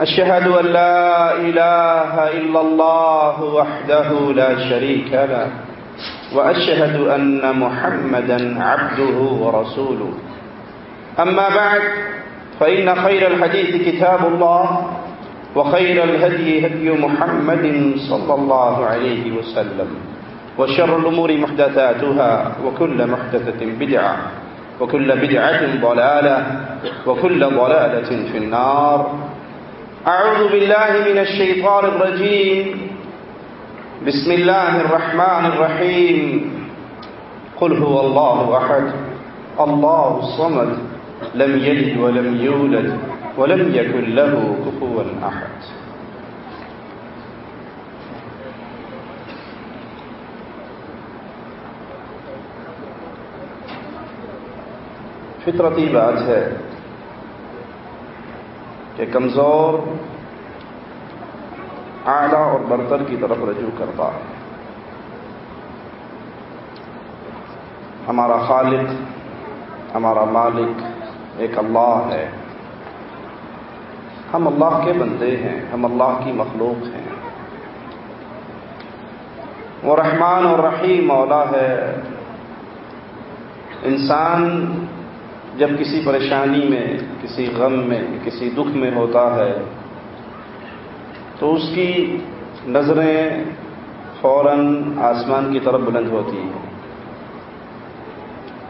أشهد أن لا إله إلا الله وحده لا شريك له، وأشهد أن محمدا عبده ورسوله. أما بعد، فإن خير الحديث كتاب الله، وخير الهدي هدي محمد صلى الله عليه وسلم، وشر الأمور محدثاتها، وكل محدثة بدعة، وكل بدعة ضلالة، وكل ضلالة في النار. أعوذ بالله من الشيطان الرجيم. بسم الله الرحمن الرحيم. قل هو الله أحد. الله الصمد. لم يلد ولم يولد ولم يكن له كفوا أحد. فطرتی بات ہے. کہ کمزور، اعلیٰ اور برتر کی طرف رجوع کرتا۔ ہے ہمارا خالق، ہمارا مالک ایک اللہ ہے۔ ہم اللہ کے بندے ہیں، ہم اللہ کی مخلوق ہیں۔ وہ رحمان اور رحیم مولا ہے۔ انسان جب کسی پریشانی میں، کسی غم میں، کسی دکھ میں ہوتا ہے، تو اس کی نظریں فوراً آسمان کی طرف بلند ہوتی ہیں۔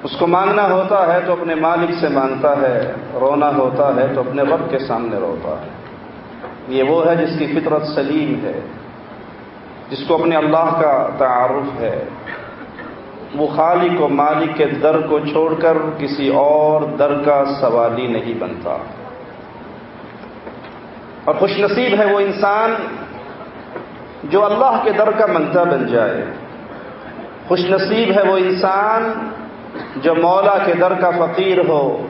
اس کو مانگنا ہوتا ہے تو اپنے مالک سے مانگتا ہے، رونا ہوتا ہے تو اپنے رب کے سامنے روتا ہے۔ یہ وہ ہے جس کی فطرت سلیم ہے، جس کو اپنے اللہ کا تعارف ہے۔ وہ خالق و مالک کے در کو چھوڑ کر کسی اور در کا سوالی نہیں بنتا۔ اور خوش نصیب ہے وہ انسان جو اللہ کے در کا منتا بن جائے۔ خوش نصیب ہے وہ انسان جو مولا کے در کا فقیر ہو،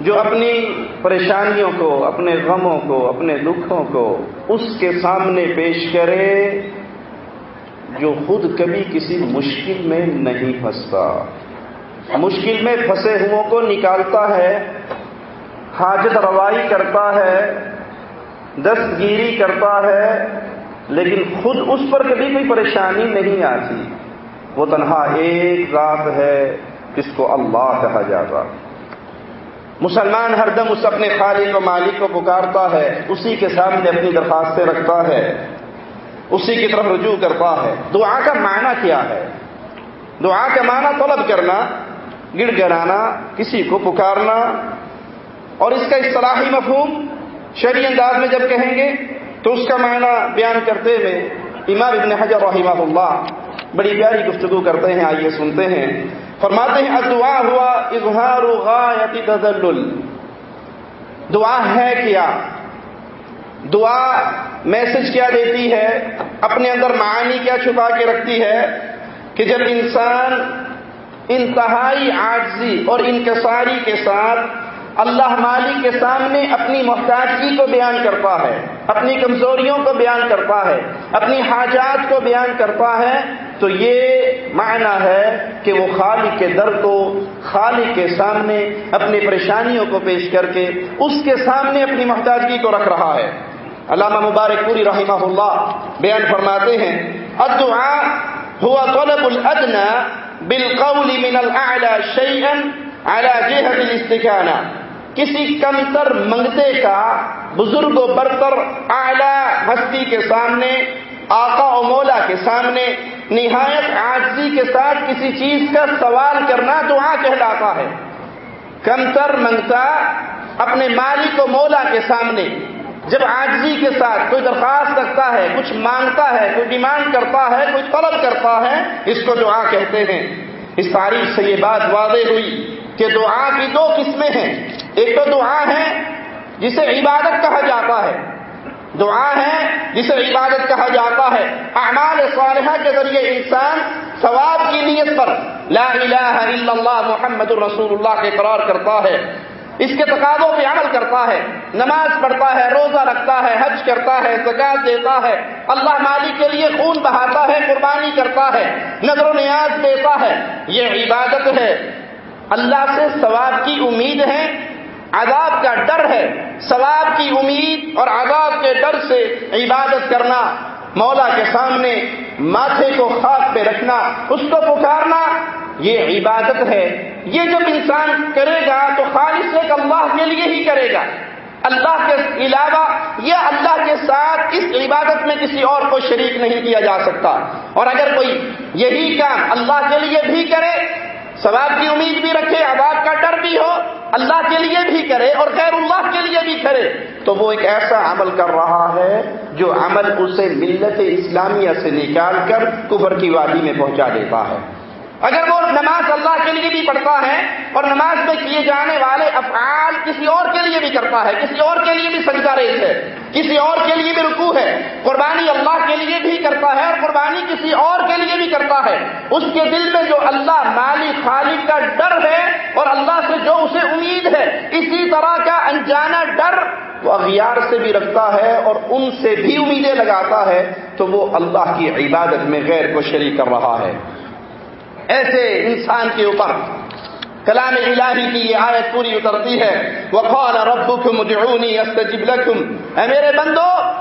جو اپنی پریشانیوں کو، اپنے غموں کو، اپنے دکھوں کو اس کے سامنے پیش کرے۔ جو خود کبھی کسی مشکل میں نہیں پھنستا۔ مشکل میں پھنسے ہوں کو نکالتا ہے، حاجت روائی کرتا ہے دستگیری کرتا ہے، لیکن خود اس پر کبھی کوئی پریشانی نہیں آتی۔ وہ تنہا ایک ذات ہے جس کو اللہ کہا جاتا۔ مسلمان ہر دم اس اپنے خالق و مالک کو پکارتا ہے، اسی کے سامنے اپنی درخواستیں رکھتا ہے۔ اسی کی طرف رجوع کرتا ہے۔ دعا کا معنی کیا ہے؟ دعا کا معنی طلب کرنا، گڑ گرانا کسی کو پکارنا۔ اور اس کا اصطلاحی مفہوم شرعی انداز میں جب کہیں گے، تو اس کا معنی بیان کرتے ہوئے امام ابن حجر رحمہ اللہ بڑی پیاری گفتگو کرتے ہیں، آئیے سنتے ہیں۔ فرماتے ہیں دعا ہوا اظہار غایت تذلل۔ دعا ہے کیا؟ دعا میسج کیا دیتی ہے، اپنے اندر معانی کیا چھپا کے رکھتی ہے کہ جب انسان انتہائی عاجزی اور انکساری کے ساتھ اللہ مالک کے سامنے اپنی محتاجگی کو بیان کرتا ہے، اپنی کمزوریوں کو بیان کرتا ہے، اپنی حاجات کو بیان کرتا ہے، تو یہ معنی ہے کہ وہ خالق کے در کو، خالق کے سامنے اپنی پریشانیوں کو پیش کر کے اس کے سامنے اپنی محتاجگی کو رکھ رہا ہے۔ علامہ مبارک پوری رحمہ اللہ بیان فرماتے ہیں، الدعاء هو طلب الادنى بالقول من الاعلى شيئا على جهه الاستكانه کسی کمتر منگتے کا بزرگ و برتر اعلی ہستی کے سامنے، آقا و مولا کے سامنے، نہایت عاجزی کے ساتھ کسی چیز کا سوال کرنا دعا کہلاتا ہے۔ کمتر منگتا اپنے مالک و مولا کے سامنے، جب آجزی کے ساتھ کوئی درخواست رکھتا ہے، کچھ مانگتا ہے، کوئی ڈیمانڈ کرتا ہے، کوئی طلب کرتا ہے، اس کو دعا کہتے ہیں۔ اس تاریخ سے یہ بات واضح ہوئی۔ کہ دعا کی دو قسمیں ہیں۔ ایک تو دعا ہے جسے عبادت کہا جاتا ہے۔ دعا ہے جسے عبادت کہا جاتا ہے۔ اعمال صالحہ کے ذریعے انسان ثواب کی نیت پر لا الہ الا اللہ محمد الرسول اللہ کے قرار کرتا ہے۔ اس کے تقاضوں پہ عمل کرتا ہے۔ نماز پڑھتا ہے، روزہ رکھتا ہے، حج کرتا ہے زکات دیتا ہے۔ اللہ مالک کے لیے خون بہاتا ہے، قربانی کرتا ہے، نظر و نیاز دیتا ہے۔ یہ عبادت ہے۔ اللہ سے ثواب کی امید ہے، عذاب کا ڈر ہے۔ ثواب کی امید اور عذاب کے ڈر سے عبادت کرنا مولا کے سامنے ماتھے کو خاک پہ رکھنا، اس کو پکارنا، یہ عبادت ہے۔ یہ جب انسان کرے گا تو خالص ایک اللہ کے لیے ہی کرے گا۔ اللہ کے علاوہ یا اللہ کے ساتھ اس عبادت میں کسی اور کو شریک نہیں کیا جا سکتا۔ اور اگر کوئی یہی کام اللہ کے لیے بھی کرے ثواب کی امید بھی رکھے، عذاب کا ڈر بھی ہو، اللہ کے لیے بھی کرے اور غیر اللہ کے لیے بھی کرے، تو وہ ایک ایسا عمل کر رہا ہے جو عمل اسے ملت اسلامیہ سے نکال کر کفر کی وادی میں پہنچا دیتا ہے۔ اگر وہ نماز اللہ کے لیے بھی پڑھتا ہے اور نماز میں کیے جانے والے افعال کسی اور کے لیے بھی کرتا ہے، کسی اور کے لیے بھی سجدہ ریس ہے، کسی اور کے لیے بھی رکوع ہے، قربانی اللہ کے لیے بھی کرتا ہے اور قربانی کسی اور کے لیے بھی کرتا ہے۔ اس کے دل میں جو اللہ مالی خالق کا ڈر ہے اور اللہ سے جو اسے امید ہے، اسی طرح کا انجانا ڈر وہ اغیار سے بھی رکھتا ہے اور ان سے بھی امیدیں لگاتا ہے، تو وہ اللہ کی عبادت میں غیر کو شریک کر رہا ہے۔ ایسے انسان کے اوپر۔ کلام الہی کی یہ آیت پوری اترتی ہے۔ وہ ربكم ادعوني استجب لكم۔ اے میرے بندو،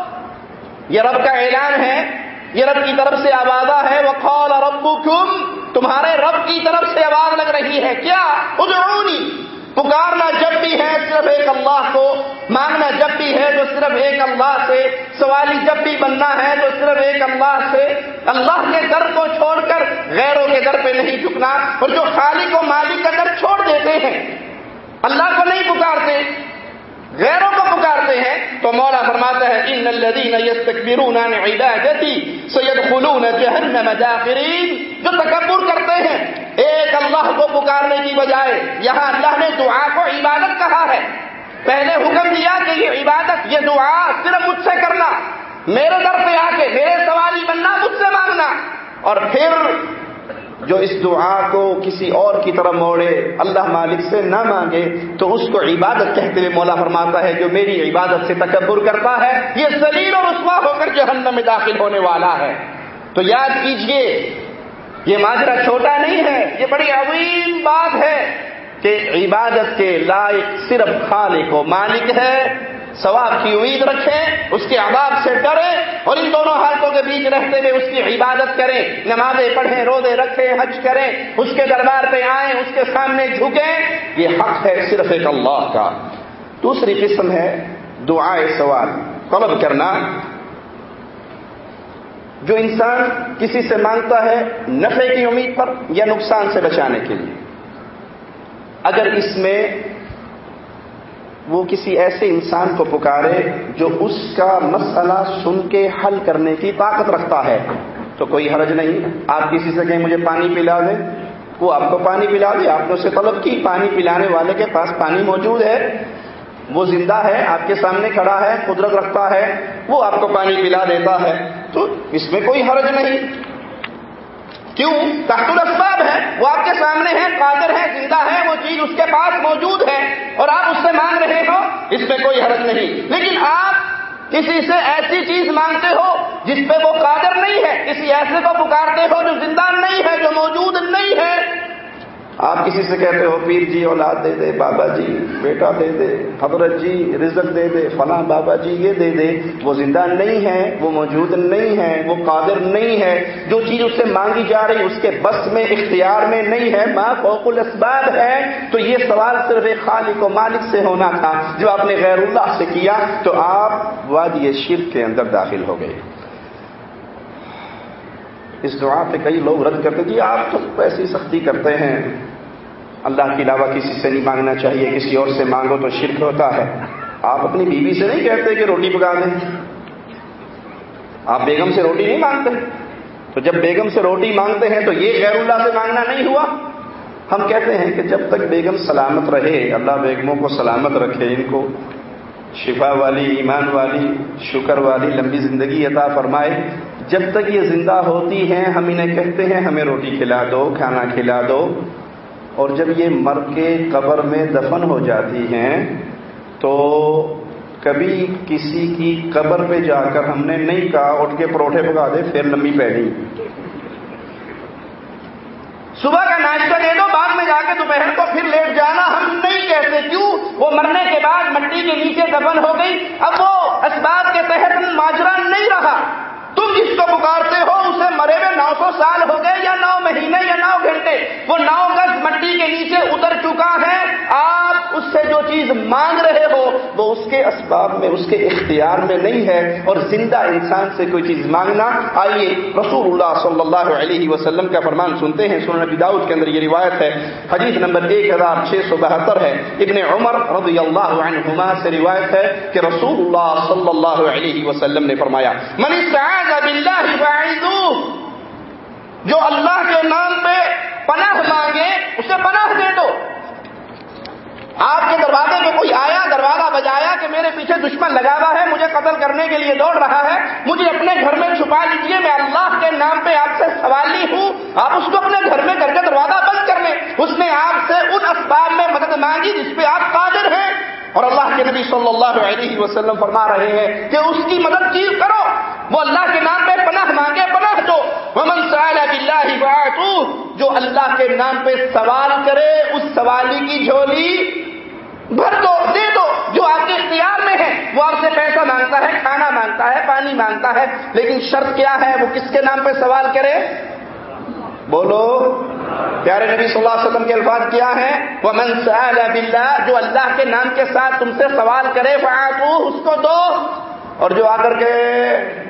یہ رب کا اعلان ہے۔ یہ رب کی طرف سے آوازہ ہے۔ وہ قال ربكم، تمہارے رب کی طرف سے آواز لگ رہی ہے۔ کیا؟ ادعونی پکارنا جب بھی ہے صرف ایک اللہ کو، مانگنا جب بھی ہے تو صرف ایک اللہ سے، سوالی جب بھی بننا ہے تو صرف ایک اللہ سے۔ اللہ کے در کو چھوڑ کر غیروں کے در پہ نہیں جھکنا۔ اور جو خالق و مالک کا در چھوڑ دیتے ہیں، اللہ کو نہیں پکارتے۔ غیروں کو پکارتے ہیں، تو مولا فرماتا ہے ان الذين يستكبرون عن عبادتي سيدخلون جهنم داخرين جو تکبر کرتے ہیں، ایک اللہ کو پکارنے کی بجائے یہاں اللہ نے دعا کو عبادت کہا ہے۔ پہلے حکم دیا کہ یہ عبادت، یہ دعا صرف مجھ سے کرنا، میرے در پہ آ کے، میرے سوالی بننا، مجھ سے مانگنا۔ اور پھر جو اس دعا کو کسی اور کی طرف موڑے، اللہ مالک سے نہ مانگے، تو اس کو عبادت کہتے ہوئے مولا فرماتا ہے، جو میری عبادت سے تکبر کرتا ہے، یہ سلیل اور رسوا ہو کر جہنم میں داخل ہونے والا ہے۔ تو یاد کیجیے، یہ ماجرا چھوٹا نہیں ہے، یہ بڑی عظیم بات ہے کہ عبادت کے لائق صرف خالق و مالک ہے۔ ثواب کی امید رکھیں، اس کے عذاب سے ڈریں اور ان دونوں حالتوں کے بیچ رہتے ہوئے اس کی عبادت کریں، نمازیں پڑھیں، روزے رکھیں، حج کریں، اس کے دربار پہ آئیں، اس کے سامنے جھکیں، یہ حق ہے صرف ایک اللہ کا۔ دوسری قسم ہے دعائے سوال، طلب کرنا۔ جو انسان کسی سے مانگتا ہے نفع کی امید پر یا نقصان سے بچانے کے لیے۔ اگر اس میں وہ کسی ایسے انسان کو پکارے جو اس کا مسئلہ سن کے حل کرنے کی طاقت رکھتا ہے۔ تو کوئی حرج نہیں، آپ کسی سے کہیں مجھے پانی پلا دیں، وہ آپ کو پانی پلا دے۔ آپ نے اسے طلب کی، پانی پلانے والے کے پاس پانی موجود ہے۔ وہ زندہ ہے، آپ کے سامنے کھڑا ہے، قدرت رکھتا ہے، وہ آپ کو پانی پلا دیتا ہے۔ تو اس میں کوئی حرج نہیں۔ کیوں؟ تحت الاسباب ہے وہ آپ کے سامنے ہے قادر ہے زندہ ہے وہ چیز اس کے پاس موجود ہے اور آپ اس سے مانگ رہے ہو، اس میں کوئی حرج نہیں۔ لیکن آپ کسی سے ایسی چیز مانگتے ہو جس پہ وہ قادر نہیں ہے، کسی ایسے کو پکارتے ہو جو زندہ نہیں ہے، جو موجود نہیں ہے۔ آپ کسی سے کہتے ہو، پیر جی اولاد دے دے، بابا جی بیٹا دے دے حضرت جی رزق دے دے، فلاں بابا جی یہ دے دے، وہ زندہ نہیں ہے، وہ موجود نہیں ہے، وہ قادر نہیں ہے، جو چیز اس سے مانگی جا رہی، اس کے بس میں، اختیار میں نہیں ہے، ماں فوق الاسباب ہے، تو یہ سوال صرف ایک خالق و مالک سے ہونا تھا، جو آپ نے غیر اللہ سے کیا، تو آپ وادی شرک کے اندر داخل ہو گئے۔ اس دعا پہ کئی لوگ رد کرتے جی آپ تو ایسی سختی کرتے ہیں۔ اللہ کے علاوہ کسی سے نہیں مانگنا چاہیے، کسی اور سے مانگو تو شرک ہوتا ہے۔ آپ اپنی بیوی سے نہیں کہتے کہ روٹی پکا دیں۔ آپ بیگم سے روٹی نہیں مانگتے۔ تو جب بیگم سے روٹی مانگتے ہیں تو یہ غیر اللہ سے مانگنا نہیں ہوا۔ ہم کہتے ہیں کہ جب تک بیگم سلامت رہے، اللہ بیگموں کو سلامت رکھے ان کو۔ شفا والی، ایمان والی، شکر والی، لمبی زندگی عطا فرمائے۔ جب تک یہ زندہ ہوتی ہیں، ہم انہیں کہتے ہیں، ہمیں روٹی کھلا دو، کھانا کھلا دو۔ اور جب یہ مر کے قبر میں دفن ہو جاتی ہیں، تو کبھی کسی کی قبر پہ جا کر ہم نے نہیں کہا، اٹھ کے پروٹھے پکا دے، پھر لمبی پہنی صبح کا ناشتہ دے دو، بعد میں جا کے دوپہر کو پھر لیٹ جانا۔ ہم نہیں کہتے کیوں؟ وہ مرنے کے بعد مٹی کے نیچے دفن ہو گئی۔ اب وہ اسباب کے تحت ماجرا نہیں رہا۔ تم جس کو پکارتے ہو اسے مرے ہوئے نو سو سال ہو گئے یا نو مہینے یا نو گھنٹے۔ وہ نو گز مٹی کے نیچے اتر چکا ہے۔ آپ اس سے جو چیز مانگ رہے ہو، وہ اس کے اسباب میں، اس کے اختیار میں نہیں ہے۔ اور زندہ انسان سے کوئی چیز مانگنا۔ آئیے رسول اللہ صلی اللہ علیہ وسلم کا فرمان سنتے ہیں۔ سنن نبی داؤد کے اندر یہ روایت ہے۔ حدیث نمبر ایک ہزار چھ سو بہتر ہے۔ ابن عمر رضی اللہ عنہما سے روایت ہے کہ رسول اللہ صلی اللہ علیہ وسلم نے فرمایا، من جو اللہ کے نام پہ پناہ مانگے، اسے پناہ دے دو۔ آپ کے دروازے میں کوئی آیا، دروازہ بجایا کہ میرے پیچھے دشمن لگا ہوا ہے، مجھے قتل کرنے کے لیے دوڑ رہا ہے، مجھے اپنے گھر میں چھپا لیجیے میں اللہ کے نام پہ آپ سے سوالی ہوں، آپ اس کو اپنے گھر میں کر کے دروازہ بند کر لیں۔ اس نے آپ سے ان اسباب میں مدد مانگی جس پہ آپ قادر ہیں۔ اور اللہ کے نبی صلی اللہ علیہ وسلم فرما رہے ہیں کہ اس کی مدد کی کرو۔ وہ اللہ کے نام پہ پناہ مانگے، پناہ دو۔ ومن سال اللہ جو اللہ کے نام پہ سوال کرے، اس سوالی کی جھولی بھر دو، دے دو۔ جو آپ کے اختیار میں ہے، وہ آپ سے پیسہ مانگتا ہے، کھانا مانگتا ہے، پانی مانگتا ہے، لیکن شرط کیا ہے؟ وہ کس کے نام پہ سوال کرے؟ بولو، پیارے نبی صلی اللہ علیہ وسلم کے الفاظ کیا ہیں؟ وہ منصل جو اللہ کے نام کے ساتھ تم سے سوال کرے اس کو دو۔ اور جو آ کر کے،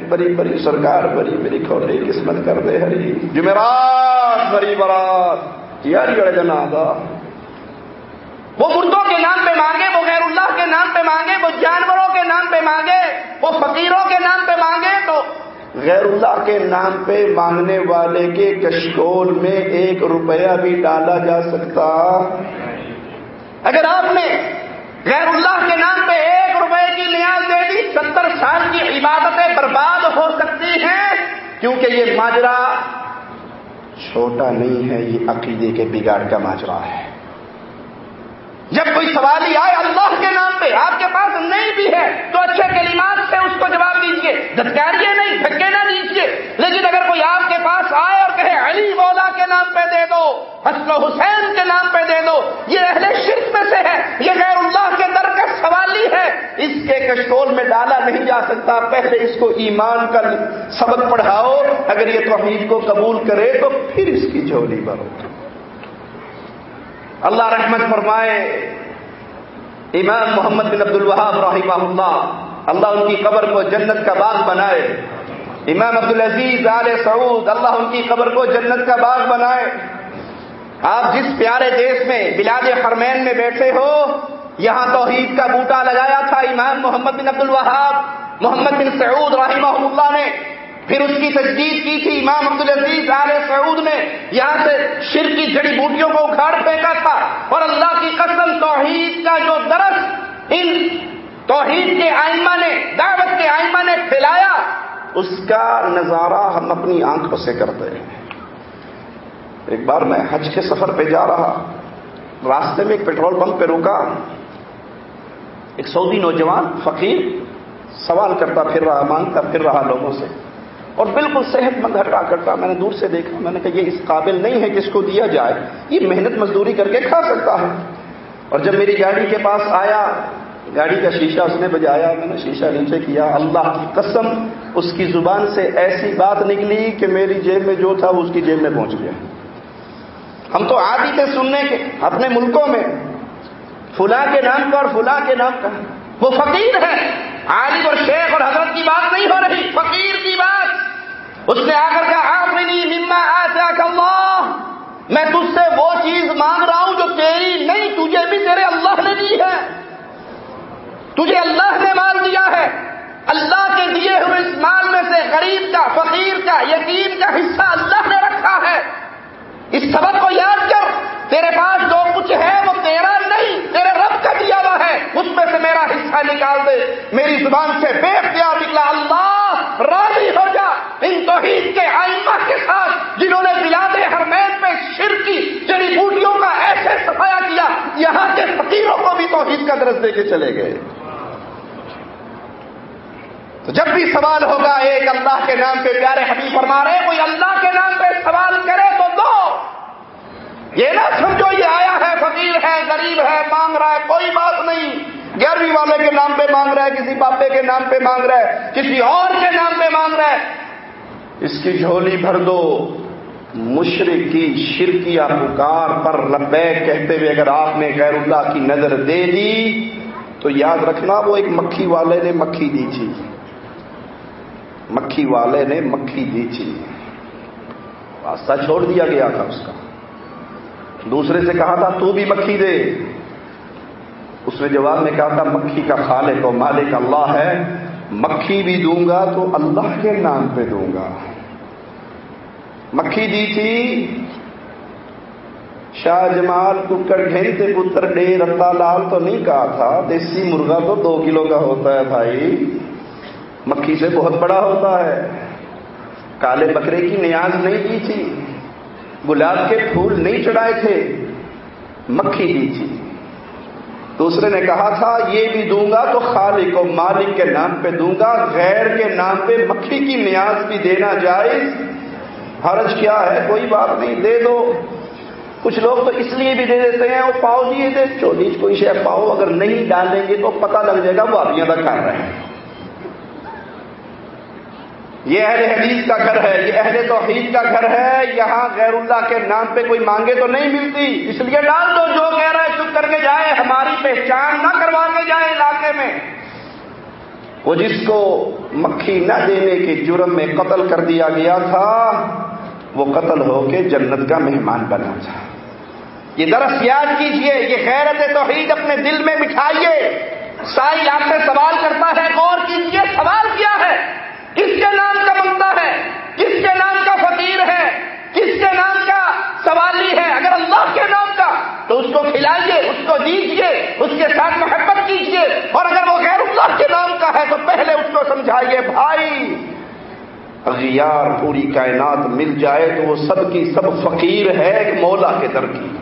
بڑی بڑی سرکار، بڑی بڑی کھولی، قسمت کر دے، ہری۔ جمعرات، بڑی برات یار جنا وہ مردوں کے نام پہ مانگے، وہ غیر اللہ کے نام پہ مانگے، وہ جانوروں کے نام پہ مانگے، وہ فقیروں کے نام پہ مانگے، تو غیر اللہ کے نام پہ مانگنے والے کے کشکول میں ایک روپیہ بھی ڈالا جا سکتا۔ اگر آپ نے غیر اللہ کے نام پہ ایک روپے کی نیاز دے دی، ستر سال کی عبادتیں برباد ہو سکتی ہیں، کیونکہ یہ ماجرا چھوٹا نہیں ہے، یہ عقیدے کے بگاڑ کا ماجرا ہے۔ جب کوئی سوال ہی آئے اللہ کے نام آپ کے پاس نہیں بھی ہے، تو اچھے کلمات سے اس کو جواب دیجیے دھتکاریے نہیں دھکے نہ دیجیے لیکن اگر کوئی آپ کے پاس آئے اور کہے، علی مولا کے نام پہ دے دو، حسن حسین کے نام پہ دے دو، یہ اہل شرک میں سے ہے، یہ غیر اللہ کے در کا سوال ہی ہے۔ اس کے کشکول میں ڈالا نہیں جا سکتا، پہلے اس کو ایمان کا سبق پڑھاؤ۔ اگر یہ توحید کو قبول کرے تو پھر اس کی جھولی بھرو اللہ رحمت فرمائے امام محمد بن عبد الوہاب رحمہ اللہ اللہ ان کی قبر کو جنت کا باغ بنائے۔ امام عبد العزیز آل سعود، اللہ ان کی قبر کو جنت کا باغ بنائے۔ آپ جس پیارے دیش میں، بلاد حرمین میں بیٹھے ہو، یہاں توحید کا بوٹا لگایا تھا امام محمد بن عبد الوہاب، محمد بن سعود رحمہ اللہ نے۔ پھر اس کی تجدید کی تھی امام عبد العزیز آل سعود نے، یہاں سے شر کی جڑی بوٹیوں کو اکھاڑ پھینکا تھا۔ اور اللہ کی قسم، توحید کا جو درس ان توحید کے آئمہ نے، دعوت کے آئمہ نے پھیلایا، اس کا نظارہ ہم اپنی آنکھوں سے کرتے ہیں۔ ایک بار میں حج کے سفر پہ جا رہا، راستے میں ایک پیٹرول پمپ پہ روکا ایک سعودی نوجوان، فقیر، سوال کرتا پھر رہا، مانگتا پھر رہا لوگوں سے۔ اور بالکل صحت مند ہٹا کرتا میں نے دور سے دیکھا، میں نے کہا یہ اس قابل نہیں ہے کہ اس کو دیا جائے۔ یہ محنت مزدوری کر کے کھا سکتا ہے۔ اور جب میری گاڑی کے پاس آیا، گاڑی کا شیشہ اس نے بجایا، میں نے شیشہ نیچے کیا۔ اللہ کی قسم، اس کی زبان سے ایسی بات نکلی کہ میری جیب میں جو تھا، وہ اس کی جیب میں پہنچ گیا۔ ہم تو عادی تھے سننے کے، اپنے ملکوں میں۔ فلاں کے نام کا اور فلاں کے نام کا وہ فقیر ہے عالم اور شیخ اور حضرت کی بات نہیں ہو رہی۔ فقیر کی بات۔ اس نے آ کر کہا مما اللہ. میں تجھ سے وہ چیز مانگ رہا ہوں جو تیری نہیں، تجھے بھی تیرے اللہ نے دی ہے۔ تجھے اللہ نے مال دیا ہے۔ اللہ کے دیے ہوئے اس مال میں سے غریب کا، فقیر کا، یتیم کا حصہ اللہ نے رکھا ہے۔ اس سبق کو یاد کر، تیرے پاس جو کچھ ہے وہ تیرا نہیں، تیرے رب کا دیا ہوا ہے، اس میں سے میرا حصہ نکال دے۔ میری زبان سے بے اختیار نکلا۔ اللہ، راضی ہو جا۔ ان توحید کے آئمہ کے ساتھ جنہوں نے بلاد حرمین پہ شر کی جڑی بوٹیوں کا ایسے سفایا کیا، یہاں کے فقیروں کو بھی توحید کا درس دے کے چلے گئے۔ تو جب بھی سوال ہوگا ایک اللہ کے نام پہ پیارے حبیب فرما رہے، کوئی اللہ کے نام پہ سوال کرے تو دو۔ یہ نہ سمجھو، یہ آیا ہے، فقیر ہے، غریب ہے، مانگ رہا ہے، کوئی بات نہیں۔ گیارہویں والے کے نام پہ مانگ رہا ہے، کسی بابے کے نام پہ مانگ رہا ہے، کسی اور کے نام پہ مانگ رہا ہے۔ اس کی جھولی بھر دو۔ مشرق کی شرکیہ پکار پر لبے کہتے ہوئے اگر آپ نے غیر اللہ کی نظر دے دی، تو یاد رکھنا، وہ ایک مکھی والے نے مکھی دی تھی۔ مکھی والے نے مکھی دی تھی۔ راستہ چھوڑ دیا گیا تھا اس کا۔ دوسرے سے کہا تھا، تو بھی مکھی دے. اس نے جواب میں کہا تھا، مکھی کا خالق و مالک اللہ ہے، مکھی بھی دوں گا تو اللہ کے نام پہ دوں گا. مکھی دی تھی شاہ جمال ککڑ گھنتے پتر ڈے رتا لال تو نہیں کہا تھا، دیسی مرغا تو دو کلو کا ہوتا ہے بھائی، مکھی سے بہت بڑا ہوتا ہے، کالے بکرے کی نیاز نہیں دی تھی گلاب کے پھول نہیں چڑھائے تھے، مکھی دی تھی۔ دوسرے نے کہا تھا، یہ بھی دوں گا تو خالق و مالک کے نام پہ دوں گا، غیر کے نام پہ مکھی کی نیاز بھی دینا جائز۔ حرج کیا ہے؟ کوئی بات نہیں، دے دو۔ کچھ لوگ تو اس لیے بھی دے دیتے ہیں، وہ پاؤ جی دے چولی کوئی شہ پاؤ اگر نہیں ڈالیں گے تو پتہ لگ جائے گا، وہ ابھی ادا کر رہے ہیں۔ یہ اہل حدیث کا گھر ہے، یہ اہل توحید کا گھر ہے، یہاں غیر اللہ کے نام پہ کوئی مانگے تو نہیں ملتی۔ اس لیے ڈال دو، جو کہہ رہا ہے چپ کر کے جائے، ہماری پہچان نہ کروا کے جائے علاقے میں۔ وہ جس کو مکھی نہ دینے کے جرم میں قتل کر دیا گیا تھا، وہ قتل ہو کے جنت کا مہمان بنا تھا۔ یہ درس یاد کیجیے، یہ غیرت توحید اپنے دل میں بٹھائیے سائی آپ سے سوال کرتا ہے، غور کیجیے، سوال کیا ہے؟ کس کے نام کا منگتا ہے؟ کس کے نام کا فقیر ہے؟ کس کے نام کا سوالی ہے؟ اگر اللہ کے نام کا، تو اس کو کھلائیے، اس کو دیجیے، اس کے ساتھ محبت کیجیے۔ اور اگر وہ غیر اللہ کے نام کا ہے، تو پہلے اس کو سمجھائیے، بھائی، اغیار پوری کائنات مل جائے تو وہ سب کی سب فقیر ہے ایک مولا کے در کی۔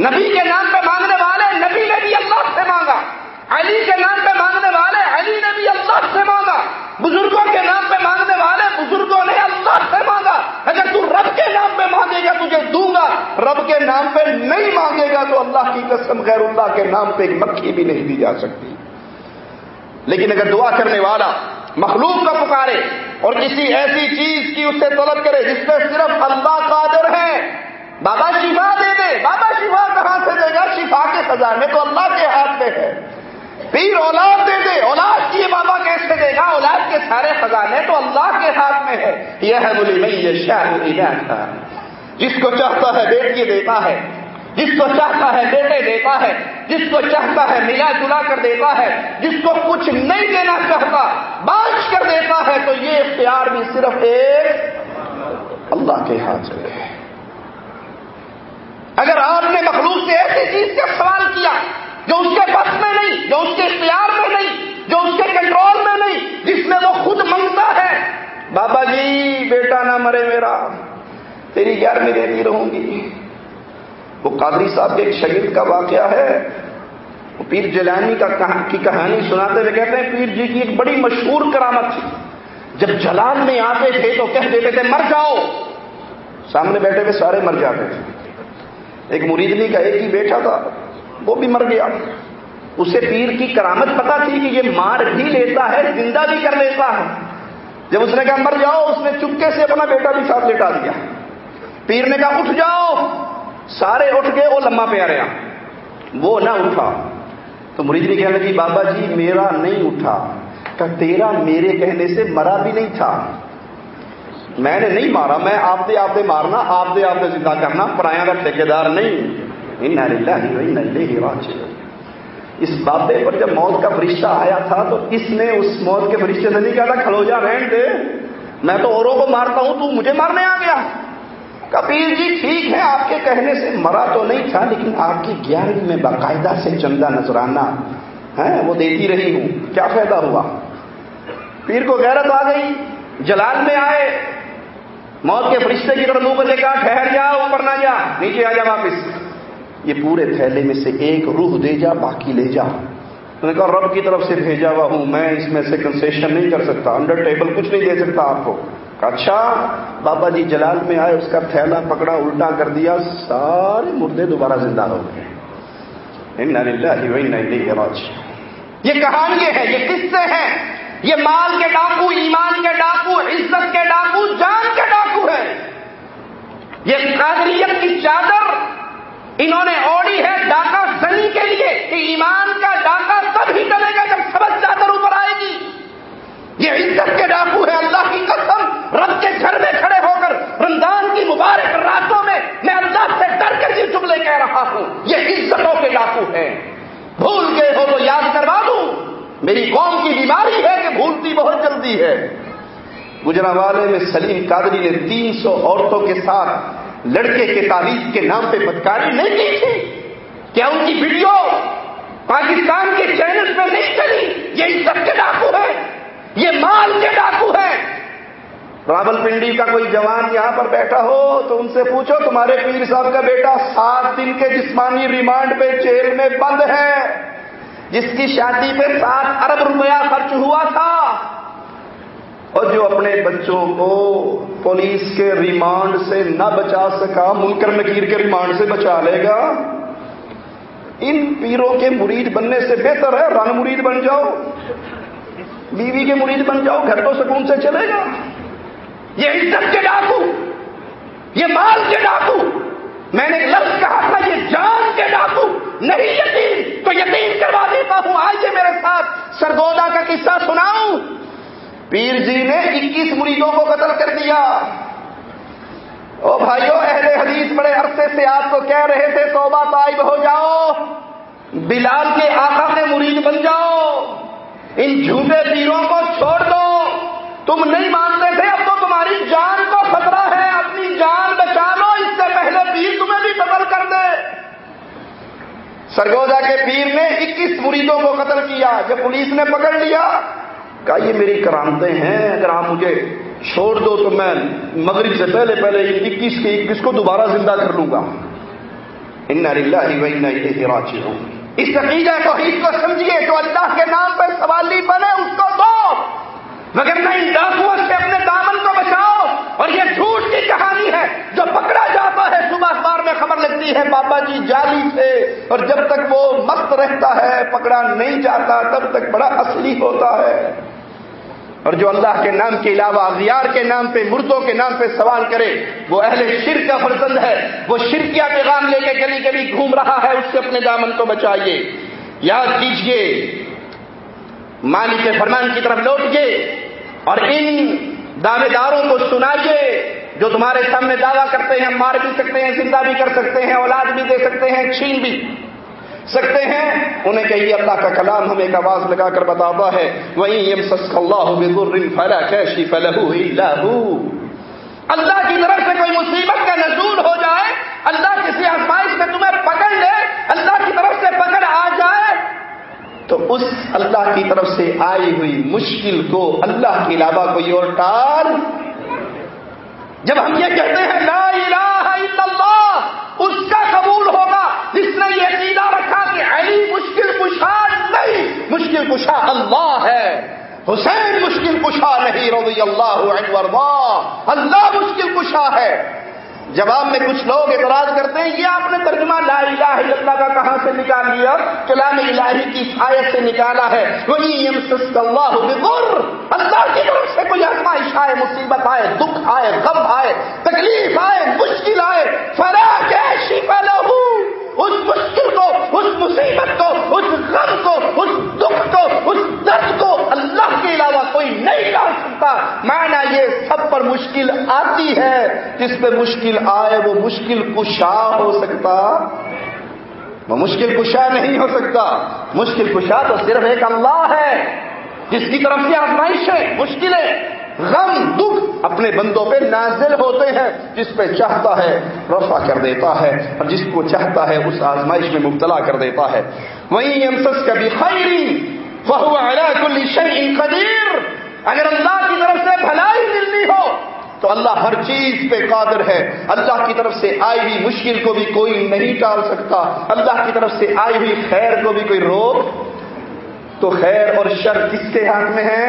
نبی کے نام پہ مانگنے والے، نبی نے بھی اللہ سے مانگا، علی کے نام پہ مانگنے والے علی نے بھی اللہ سے مانگا بزرگوں کے نام پہ مانگنے والے بزرگوں نے اللہ سے مانگا۔ اگر تو رب کے نام پہ مانگے گا تجھے دوں گا۔ رب کے نام پہ نہیں مانگے گا تو اللہ کی قسم غیر اللہ کے نام پہ ایک مکھی بھی نہیں دی جا سکتی۔ لیکن اگر دعا کرنے والا مخلوق کا پکارے اور کسی ایسی چیز کی اس سے طلب کرے جس پہ صرف اللہ قادر ہے، بابا شفا دے دے، بابا شفا کہاں سے دے گا؟ شفا کے خزانے تو اللہ کے ہاتھ میں ہے۔ پیر اولاد دے دے، اولاد کی بابا کیسے دے گا؟ اولاد کے سارے خزانے تو اللہ کے ہاتھ میں ہے یہ ہے بولی میں یہ شاہ تھا۔ جس کو چاہتا ہے بیٹی دیتا ہے، جس کو چاہتا ہے بیٹے دیتا ہے، جس کو چاہتا ہے ملا جلا کر دیتا ہے، جس کو کچھ نہیں دینا چاہتا بانچ کر دیتا ہے، تو یہ اختیار بھی صرف ایک اللہ کے ہاتھ میں ہے۔ اگر آپ نے مخلوق سے ایسی چیز کا سوال کیا جو اس کے بس میں نہیں، جو اس کے اختیار میں نہیں، جو اس کے کنٹرول میں نہیں، جس میں وہ خود منگتا ہے۔ بابا جی بیٹا نہ مرے میرا، تیری گیارہویں دینی رہوں گی۔ وہ قادری صاحب کے ایک شگرد کا واقعہ ہے۔ وہ پیر جیلانی کا کی کہانی سناتے ہوئے کہتے ہیں، پیر جی کی ایک بڑی مشہور کرامت تھی۔ جب جلال میں آتے تھے تو کہہ دیتے تھے، مر جاؤ۔ سامنے بیٹھے ہوئے سارے مر جاتے تھے۔ ایک مریدنی کا ایک ہی بیٹا تھا۔ وہ بھی مر گیا۔ اسے پیر کی کرامت پتا تھی کہ یہ مار بھی لیتا ہے، زندہ بھی کر لیتا ہے۔ جب اس نے کہا مر جاؤ، اس نے چپکے سے اپنا بیٹا بھی ساتھ لٹا دیا۔ پیر نے کہا اٹھ جاؤ۔ سارے اٹھ گئے، وہ لمبا پہ رہا۔ وہ نہ اٹھا۔ تو مرید نے کہنے لگی، بابا جی میرا نہیں اٹھا۔ کہ تیرا میرے کہنے سے مرا بھی نہیں تھا۔ میں نے نہیں مارا، میں آپ دے آپ دے مارنا، آپ دے آپ دے زندہ کرنا پرایا کا ٹھیکیدار نہیں۔ اس بابے پر جب موت کا فرشتہ آیا تھا تو اس نے اس موت کے فرشتے سے نہیں کہا تھا، کھلو جا رہن دے، میں تو اوروں کو مارتا ہوں، تو مجھے مارنے آ گیا۔ کبیر جی ٹھیک ہے، آپ کے کہنے سے مرا تو نہیں تھا، لیکن آپ کی گیارہویں میں باقاعدہ سے چندہ نظرانہ ہے ہاں، وہ دیتی رہی ہوں۔ کیا فائدہ ہوا؟ پیر کو غیرت آ گئی، جلال میں آئے۔ موت کے فرشتے کی طرف منہ کر کہا ٹھہر جا، اوپر نہ جا، نیچے آ جا واپس۔ یہ پورے تھیلے میں سے ایک روح دے جا، باقی لے جا۔ نے کہا، رب کی طرف سے بھیجا ہوا ہوں، میں اس میں سے کنسیشن نہیں کر سکتا انڈر ٹیبل کچھ نہیں دے سکتا آپ کو۔ اچھا بابا جی جلال میں آئے، اس کا تھیلا پکڑا، الٹا کر دیا، سارے مردے دوبارہ زندہ ہو گئے۔ یہ کہانی ہے یہ قصے ہیں۔ یہ مال کے ڈاکو، ایمان کے ڈاکو، عزت کے ڈاکو، جان کے ڈاکو ہے یہ قادریت کی چادر انہوں نے اوڑی ہے ڈاکہ زنی کے لیے کہ ایمان کا ڈاکہ تب ہی چلے گا جب سبق چادر اوپر آئے گی۔ یہ عزت کے ڈاکو ہے اللہ کی قسم، رب کے گھر میں کھڑے ہو کر رمضان کی مبارک راتوں میں میں اللہ سے ڈر کر یہ جملے کہہ رہا ہوں۔ یہ عزتوں کے ڈاکو ہیں۔ بھول گئے ہو تو یاد کروا دوں۔ میری قوم کی بیماری ہے کہ بھولتی بہت جلدی ہے۔ گجرا والے میں سلیم قادری نے تین سو عورتوں کے ساتھ لڑکے کے تعریف کے نام پہ بدکاری نہیں کی تھی۔ کیا ان کی ویڈیو پاکستان کے چینل پہ نہیں چلی؟ یہ سب کے ڈاکو ہے یہ مال کے ڈاکو ہے راول پنڈی کا کوئی جوان یہاں پر بیٹھا ہو تو ان سے پوچھو، تمہارے پیر صاحب کا بیٹا سات دن کے جسمانی ریمانڈ پہ جیل میں بند ہے۔ جس کی شادی پہ سات ارب روپیہ خرچ ہوا تھا۔ اور جو اپنے بچوں کو پولیس کے ریمانڈ سے نہ بچا سکا، منکر نکیر کے ریمانڈ سے بچا لے گا۔ ان پیروں کے مرید بننے سے بہتر ہے، رنگ مرید بن جاؤ۔ بیوی کے مرید بن جاؤ، گھر تو سکون سے چلے گا۔ یہ عزت کے ڈاکو، یہ مال کے ڈاکو۔ میں نے لفظ کہا تھا، یہ جان کے ڈاکو، نہیں یتیم۔ تو یتیم کروا دیتا ہوں، آئیے میرے ساتھ، سرگودا کا قصہ سناؤں۔ پیر جی نے اکیس مریدوں کو قتل کر دیا۔ او بھائیو، اہل حدیث بڑے عرصے سے آپ کو کہہ رہے تھے، توبہ طائب ہو جاؤ۔ بلال کے آقا میں مرید بن جاؤ۔ ان جھوٹے پیروں کو چھوڑ دو۔ تم نہیں مانتے تھے، اب تو تمہاری جان کو خطرہ ہے۔ اپنی جان بچا لو، اس سے پہلے پیر تمہیں بھی قتل کر دے۔ سرگودا کے پیر نے اکیس مریدوں کو قتل کیا۔ جب پولیس نے پکڑ لیا کہا، یہ میری کرامتیں ہیں، اگر آپ مجھے چھوڑ دو تو میں مغرب سے پہلے پہلے اکیس کے اکیس کو دوبارہ زندہ کر لوں گا۔ ان راچی ہوں اس عقیدہ کو کو سمجھیے جو اللہ کے نام پہ سوالی بنے، اس کو دو مگر نہیں ڈاکوؤں سے اپنے دامن کو بچاؤ۔ اور یہ جھوٹ کی کہانی ہے جو پکڑا جاتا ہے۔ صبح اخبار میں خبر لگتی ہے، بابا جی جالی تھے اور جب تک وہ مست رہتا ہے، پکڑا نہیں جاتا، تب تک بڑا اصلی ہوتا ہے۔ اور جو اللہ کے نام کے علاوہ اغیار کے نام پہ، مردوں کے نام پہ سوال کرے، وہ اہل شر کا فرزند ہے، وہ شرکیا پیغام لے کے گلی گلی گھوم رہا ہے، اس سے اپنے دامن کو بچائیے۔ یاد کیجیے، مالک کے فرمان کی طرف لوٹیے اور ان دعوے داروں کو سنائیے جو تمہارے سامنے دعویٰ کرتے ہیں، مار بھی سکتے ہیں، زندہ بھی کر سکتے ہیں، اولاد بھی دے سکتے ہیں، چھین بھی۔ سکتے ہیں؟ انہیں کہیے اللہ کا کلام ہمیں ایک آواز لگا کر بتاتا ہے اللہ کی طرف سے کوئی مصیبت کا نزول ہو جائے، اللہ کسی آزمائش میں تمہیں پکڑ لے، اللہ کی طرف سے پکڑ آ جائے، تو اس اللہ کی طرف سے آئی ہوئی مشکل کو اللہ کے علاوہ کوئی اور ٹال۔ جب ہم یہ کہتے ہیں، لا الہ الا اللہ اس کا قبول ہوگا جس نے یہ عقیدہ رکھا کہ علی مشکل کشا نہیں، مشکل کشا اللہ ہے۔ حسین مشکل کشا نہیں، رضی اللہ عنہ اللہ مشکل کشا ہے۔ جواب میں کچھ لوگ اعتراض کرتے ہیں، یہ آپ نے ترجمہ لا الہ الا اللہ کا کہاں سے نکال لیا؟ کلام الہی کی آیت سے نکالا ہے۔ وہی اللہ اللہ کی طرف سے کوئی آزمائش آئے، مصیبت آئے، دکھ آئے، غم آئے، تکلیف آئے، مشکل آئے فرا کیشی پہلے اس مشکل کو، اس مصیبت کو، اس غم کو، اس دکھ کو، اس درد کو اللہ کے علاوہ کوئی نہیں لا سکتا۔ مانا یہ سب پر مشکل آتی ہے۔ جس پہ مشکل آئے وہ مشکل کشا ہو سکتا۔ وہ مشکل کشا نہیں ہو سکتا۔ مشکل کشا تو صرف ایک اللہ ہے۔ جس کی طرف سے آزمائش ہے مشکلیں غم، دکھ اپنے بندوں پہ نازل ہوتے ہیں، جس پہ چاہتا ہے رفع کر دیتا ہے، اور جس کو چاہتا ہے اس آزمائش میں مبتلا کر دیتا ہے. وہیں امسس کبھی خیری قدیر اگر اللہ کی طرف سے بھلائی ملنی ہو، تو اللہ ہر چیز پہ قادر ہے. اللہ کی طرف سے آئی ہوئی مشکل کو بھی کوئی نہیں ٹال سکتا. اللہ کی طرف سے آئی ہوئی خیر کو بھی کوئی روک. تو خیر اور شر کس کے ہاتھ میں ہے؟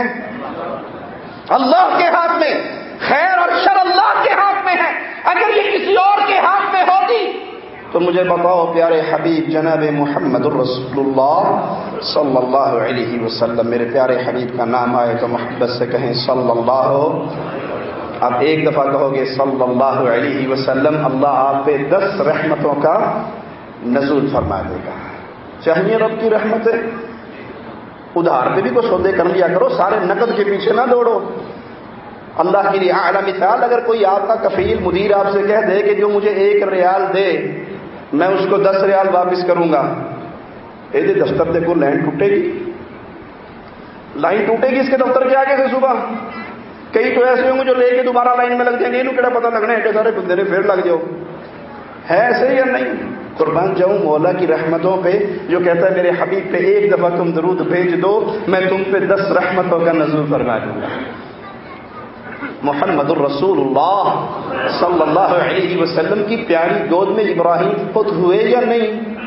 اللہ کے ہاتھ میں خیر اور شر اللہ کے ہاتھ میں ہے۔ اگر یہ کسی اور کے ہاتھ میں ہوگی، تو مجھے بتاؤ پیارے حبیب جناب محمد الرسول اللہ صلی اللہ علیہ وسلم، میرے پیارے حبیب کا نام آئے تو محبت سے کہیں صلی اللہ اب ایک دفعہ کہو گے صلی اللہ علیہ وسلم، اللہ آپ پہ دس رحمتوں کا نزول فرما دے گا۔ چاہیے رب کی رحمت ادھار پہ بھی کچھ سودے کر لیا کرو، سارے نقد کے پیچھے نہ دوڑو۔ اللہ کے لیے اعلیٰ مثال، اگر کوئی آپ کا کفیل مدیر آپ سے کہہ دے کہ جو مجھے ایک ریال دے، میں اس کو دس ریال واپس کروں گا۔ یہ جی، دفتر دیکھو، لائن ٹوٹے گی۔ لائن ٹوٹے گی اس کے دفتر کے آگے سے صبح۔ کئی تو ایسے ہوں گے جو لے کے دوبارہ لائن میں لگ جائیں گے یہ کہڑا پتا لگنا ہے سارے بندے پھر لگ جاؤ۔ ہے ایسے یا نہیں؟ قربان جاؤں مولا کی رحمتوں پہ، جو کہتا ہے، میرے حبیب پہ ایک دفعہ تم درود بھیج دو، میں تم پہ دس رحمتوں کا نظر فرما دوں گا۔ محمد الرسول اللہ صلی اللہ علیہ وسلم کی پیاری گود میں ابراہیم خود ہوئے یا نہیں؟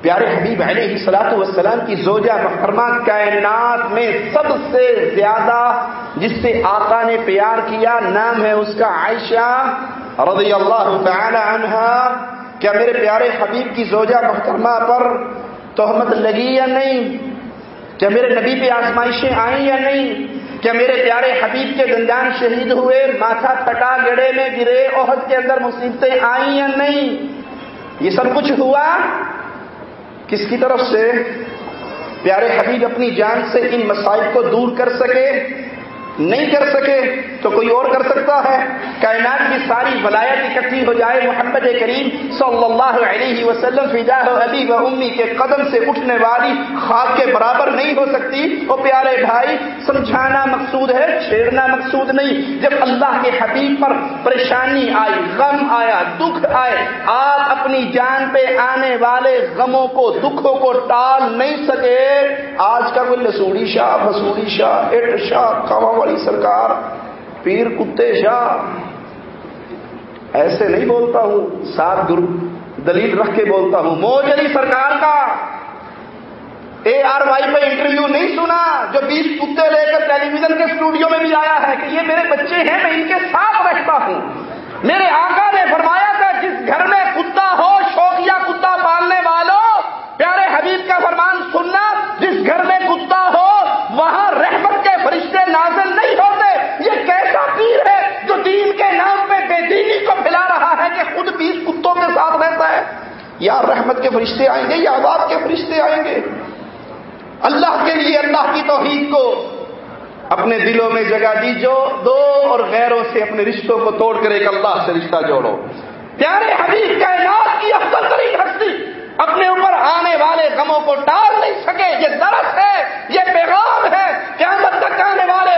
پیارے حبیب علیہ سلاط والسلام کی زوجہ محرمہ کائنات میں سب سے زیادہ، جس سے آقا نے پیار کیا، نام ہے اس کا عائشہ رضی اللہ تعالی عنہ۔ کیا میرے پیارے حبیب کی زوجہ محترمہ پر تہمت لگی یا نہیں؟ کیا میرے نبی پہ آزمائشیں آئیں یا نہیں؟ کیا میرے پیارے حبیب کے دندان شہید ہوئے، ماتھا پٹا گڑے میں گرے، عہد کے اندر مصیبتیں آئیں یا نہیں؟ یہ سب کچھ ہوا؟ کس کی طرف سے؟ پیارے حبیب اپنی جان سے ان مسائل کو دور کر سکے نہیں کر سکے تو کوئی اور کر سکتا ہے؟ کائنات کی ساری ولایت اکٹھی ہو جائے محمد کریم صلی اللہ علیہ وسلم فضا ابھی و امی کے قدم سے اٹھنے والی خاک کے برابر نہیں ہو سکتی۔ وہ پیارے بھائی، سمجھانا مقصود ہے، چھیڑنا مقصود نہیں۔ جب اللہ کے حبیب پر پریشانی آئی، غم آیا، دکھ آئے، آپ اپنی جان پہ آنے والے غموں کو، دکھوں کو ٹال نہیں سکے۔ آج کا کوئی لسوڑی شاہ مسوڑی شاہ اٹ شاہ والی سرکار، پیر کتے شاہ، ایسے نہیں بولتا ہوں، سات دلیل رکھ کے بولتا ہوں۔ موج علی سرکار کا اے آر وائی پہ انٹرویو نہیں سنا، جو بیس کتے لے کر ٹیلی ویژن کے اسٹوڈیو میں بھی آیا ہے کہ یہ میرے بچے ہیں، میں ان کے ساتھ رہتا ہوں۔ میرے آقا نے فرمایا تھا جس گھر میں کتا ہو شوقیہ کتا پالنے والوں پیارے حبیب کا فرمان سننا جس گھر میں کتا ہو وہاں رحمت کے فرشتے نازل نہیں ہوتے یہ کیسا پیر ہے جو دین کے نام پہ بے دینی کو پھیلا رہا ہے کہ خود بیس کتوں کے ساتھ رہتا ہے یا رحمت کے فرشتے آئیں گے یا آباد کے فرشتے آئیں گے۔ اللہ کے لیے اللہ کی توحید کو اپنے دلوں میں جگہ دیجو، دو اور غیروں سے اپنے رشتوں کو توڑ کر ایک اللہ سے رشتہ جوڑو۔ پیارے حبیب کائنات کی افضل ترین ہستی اپنے اوپر آنے والے غموں کو ڈال نہیں سکے۔ یہ درس ہے، یہ پیغام ہے۔ کہ تک آنے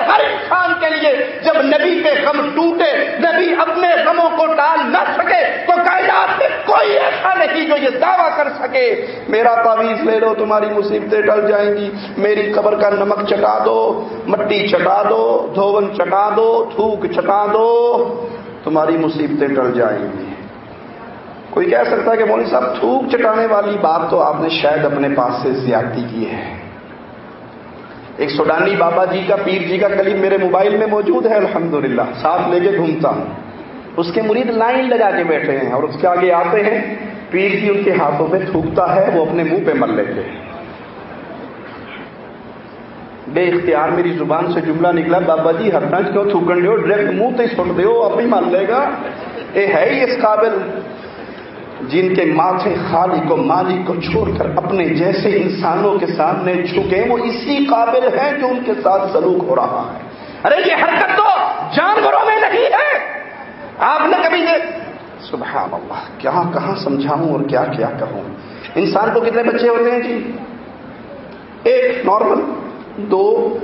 ہر انسان کے لیے جب نبی کے غم ٹوٹے، نبی اپنے غموں کو ڈال نہ سکے، تو کائنات میں کوئی ایسا نہیں جو یہ دعویٰ کر سکے، میرا تعویذ لے لو، تمہاری مصیبتیں ڈل جائیں گی، میری قبر کا نمک چٹا دو، مٹی چٹا دو، دھون چٹا دو، تھوک چٹا دو، تمہاری مصیبتیں ڈل جائیں گی۔ کوئی کہہ سکتا ہے کہ مولوی صاحب، تھوک چٹانے والی بات تو آپ نے شاید اپنے پاس سے زیادتی کی ہے۔ ایک سوڈانی بابا جی کا پیر جی کا کلیم میرے موبائل میں موجود ہے، الحمدللہ، ساتھ لے کے گھومتا ہوں۔ اس کے مرید لائن لگا کے بیٹھے ہیں اور اس کے آگے آتے ہیں۔ پیر جی ان کے ہاتھوں میں تھوکتا ہے، وہ اپنے منہ پہ مل لیتے ہیں۔ بے اختیار میری زبان سے جملہ نکلا، بابا جی ہر ٹنچ کیوں تھوکن دو ڈائریکٹ منہ تو چھوڑ دو اب بھی لے گا۔ یہ ہے ہی اس قابل۔ جن کے ماتھے خالی کو مالی کو چھوڑ کر اپنے جیسے انسانوں کے سامنے جھکے، وہ اسی قابل ہیں جو ان کے ساتھ سلوک ہو رہا ہے۔ ارے، یہ حرکت تو جانوروں میں نہیں ہے۔ آپ نے کبھی سبحان اللہ، کیا کہاں سمجھاؤں اور کیا کیا کہوں؟ انسان کو کتنے بچے ہوتے ہیں جی؟ ایک نارمل دو،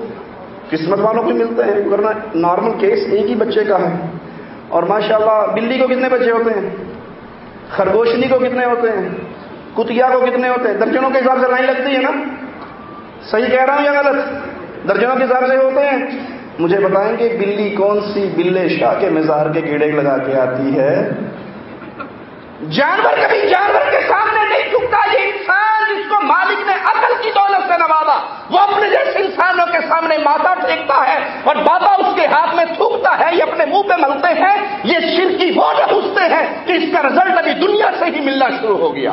قسمت والوں کو ملتے ہیں، ورنہ نارمل کیس ایک ہی بچے کا ہے۔ اور ماشاءاللہ، بلی کو کتنے بچے ہوتے ہیں؟ خرگوشنی کو کتنے ہوتے ہیں؟ کتیا کو کتنے ہوتے ہیں؟ درجنوں کے حساب سے لائن لگتی ہے نا؟ صحیح کہہ رہا ہوں یا غلط؟ درجنوں کے حساب سے ہوتے ہیں۔ مجھے بتائیں گے بلی کون سی بلے شاہ کے مزار کے کیڑے لگا کے آتی ہے؟ جانور کبھی جانور کے سامنے نہیں جھکتا، یہ انسان جس کو مالک نے عقل کی دولت سے نوازا، وہ اپنے جیسے انسانوں کے سامنے ماتا ٹھیکتا ہے اور بابا اس کے ہاتھ میں تھوکتا ہے، یہ اپنے منہ پہ ملتے ہیں۔ یہ شرکی وہ پوچھتے ہیں کہ اس کا رزلٹ ابھی دنیا سے ہی ملنا شروع ہو گیا۔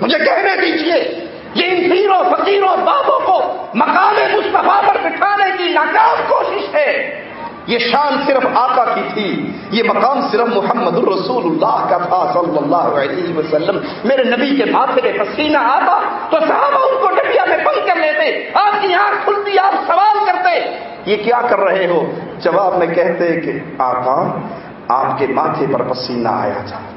مجھے کہنے دیجیے یہ ان پیروں فقیروں بابوں کو مقام مصطفیٰ پر بٹھانے کی ناکام کوشش ہے۔ یہ شان صرف آقا کی تھی، یہ مقام صرف محمد الرسول اللہ کا تھا صلی اللہ علیہ وسلم۔ میرے نبی کے ماتھے میں پسینہ آتا تو صحابہ ان کو ڈبیا میں بند کر لیتے، آپ کی آنکھ کھلتی، آپ سوال کرتے۔ یہ کیا کر رہے ہو؟ جواب میں کہتے کہ آقا، آپ کے ماتھے پر پسینہ آیا تھا۔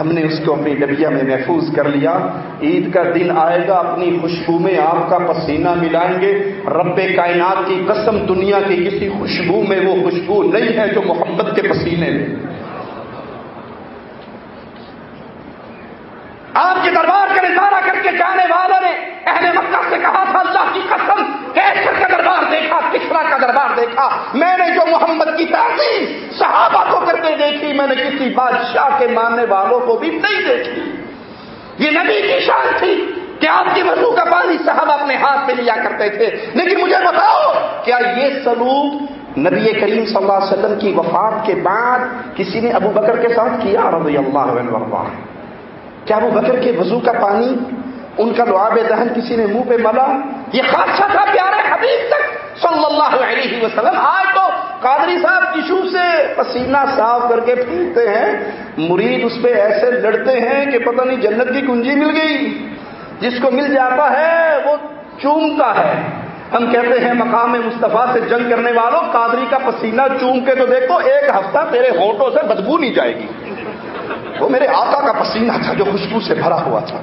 ہم نے اس کو اپنی ڈبیا میں محفوظ کر لیا۔ عید کا دن آئے گا، اپنی خوشبو میں آپ کا پسینہ ملائیں گے۔ رب کائنات کی قسم دنیا کی کسی خوشبو میں وہ خوشبو نہیں ہے جو محبت کے پسینے میں۔ آپ کے دربار کا نظارہ کر کے جانے والوں نے اہل مکہ سے کہا تھا، اللہ کی قسم، کیسر کا دربار دیکھا، کسرا کا دربار دیکھا۔ میں نے جو محمد کی تعظیم صحابہ کو کرتے دیکھی، میں نے کسی بادشاہ کے ماننے والوں کو بھی نہیں دیکھی۔ یہ نبی کی شان تھی کہ آپ کی وضو کا پانی صحابہ اپنے ہاتھ میں لیا کرتے تھے۔ لیکن مجھے بتاؤ، کیا یہ سلوک نبی کریم صلی اللہ علیہ وسلم کی وفات کے بعد کسی نے ابو بکر کے ساتھ کیا؟ رضی اللہ عنہ۔ کیا ابو بکر کے وضو کا پانی، ان کا لعاب دہن کسی نے منہ پہ ملا؟ یہ خادشہ تھا پیارے حبیب تک۔ صلی اللہ علیہ وسلم۔ آج تو قادری صاحب ٹشو سے پسینہ صاف کر کے پھینکتے ہیں۔ مرید اس پہ ایسے لڑتے ہیں کہ پتہ نہیں جنت کی کنجی مل گئی۔ جس کو مل جاتا ہے وہ چومتا ہے۔ ہم کہتے ہیں مقام مصطفیٰ سے جنگ کرنے والوں، قادری کا پسینہ چوم کے تو دیکھو، ایک ہفتہ تیرے ہونٹوں سے بدبو نہیں جائے گی۔ وہ میرے آقا کا پسینہ تھا جو خوشبو سے بھرا ہوا تھا۔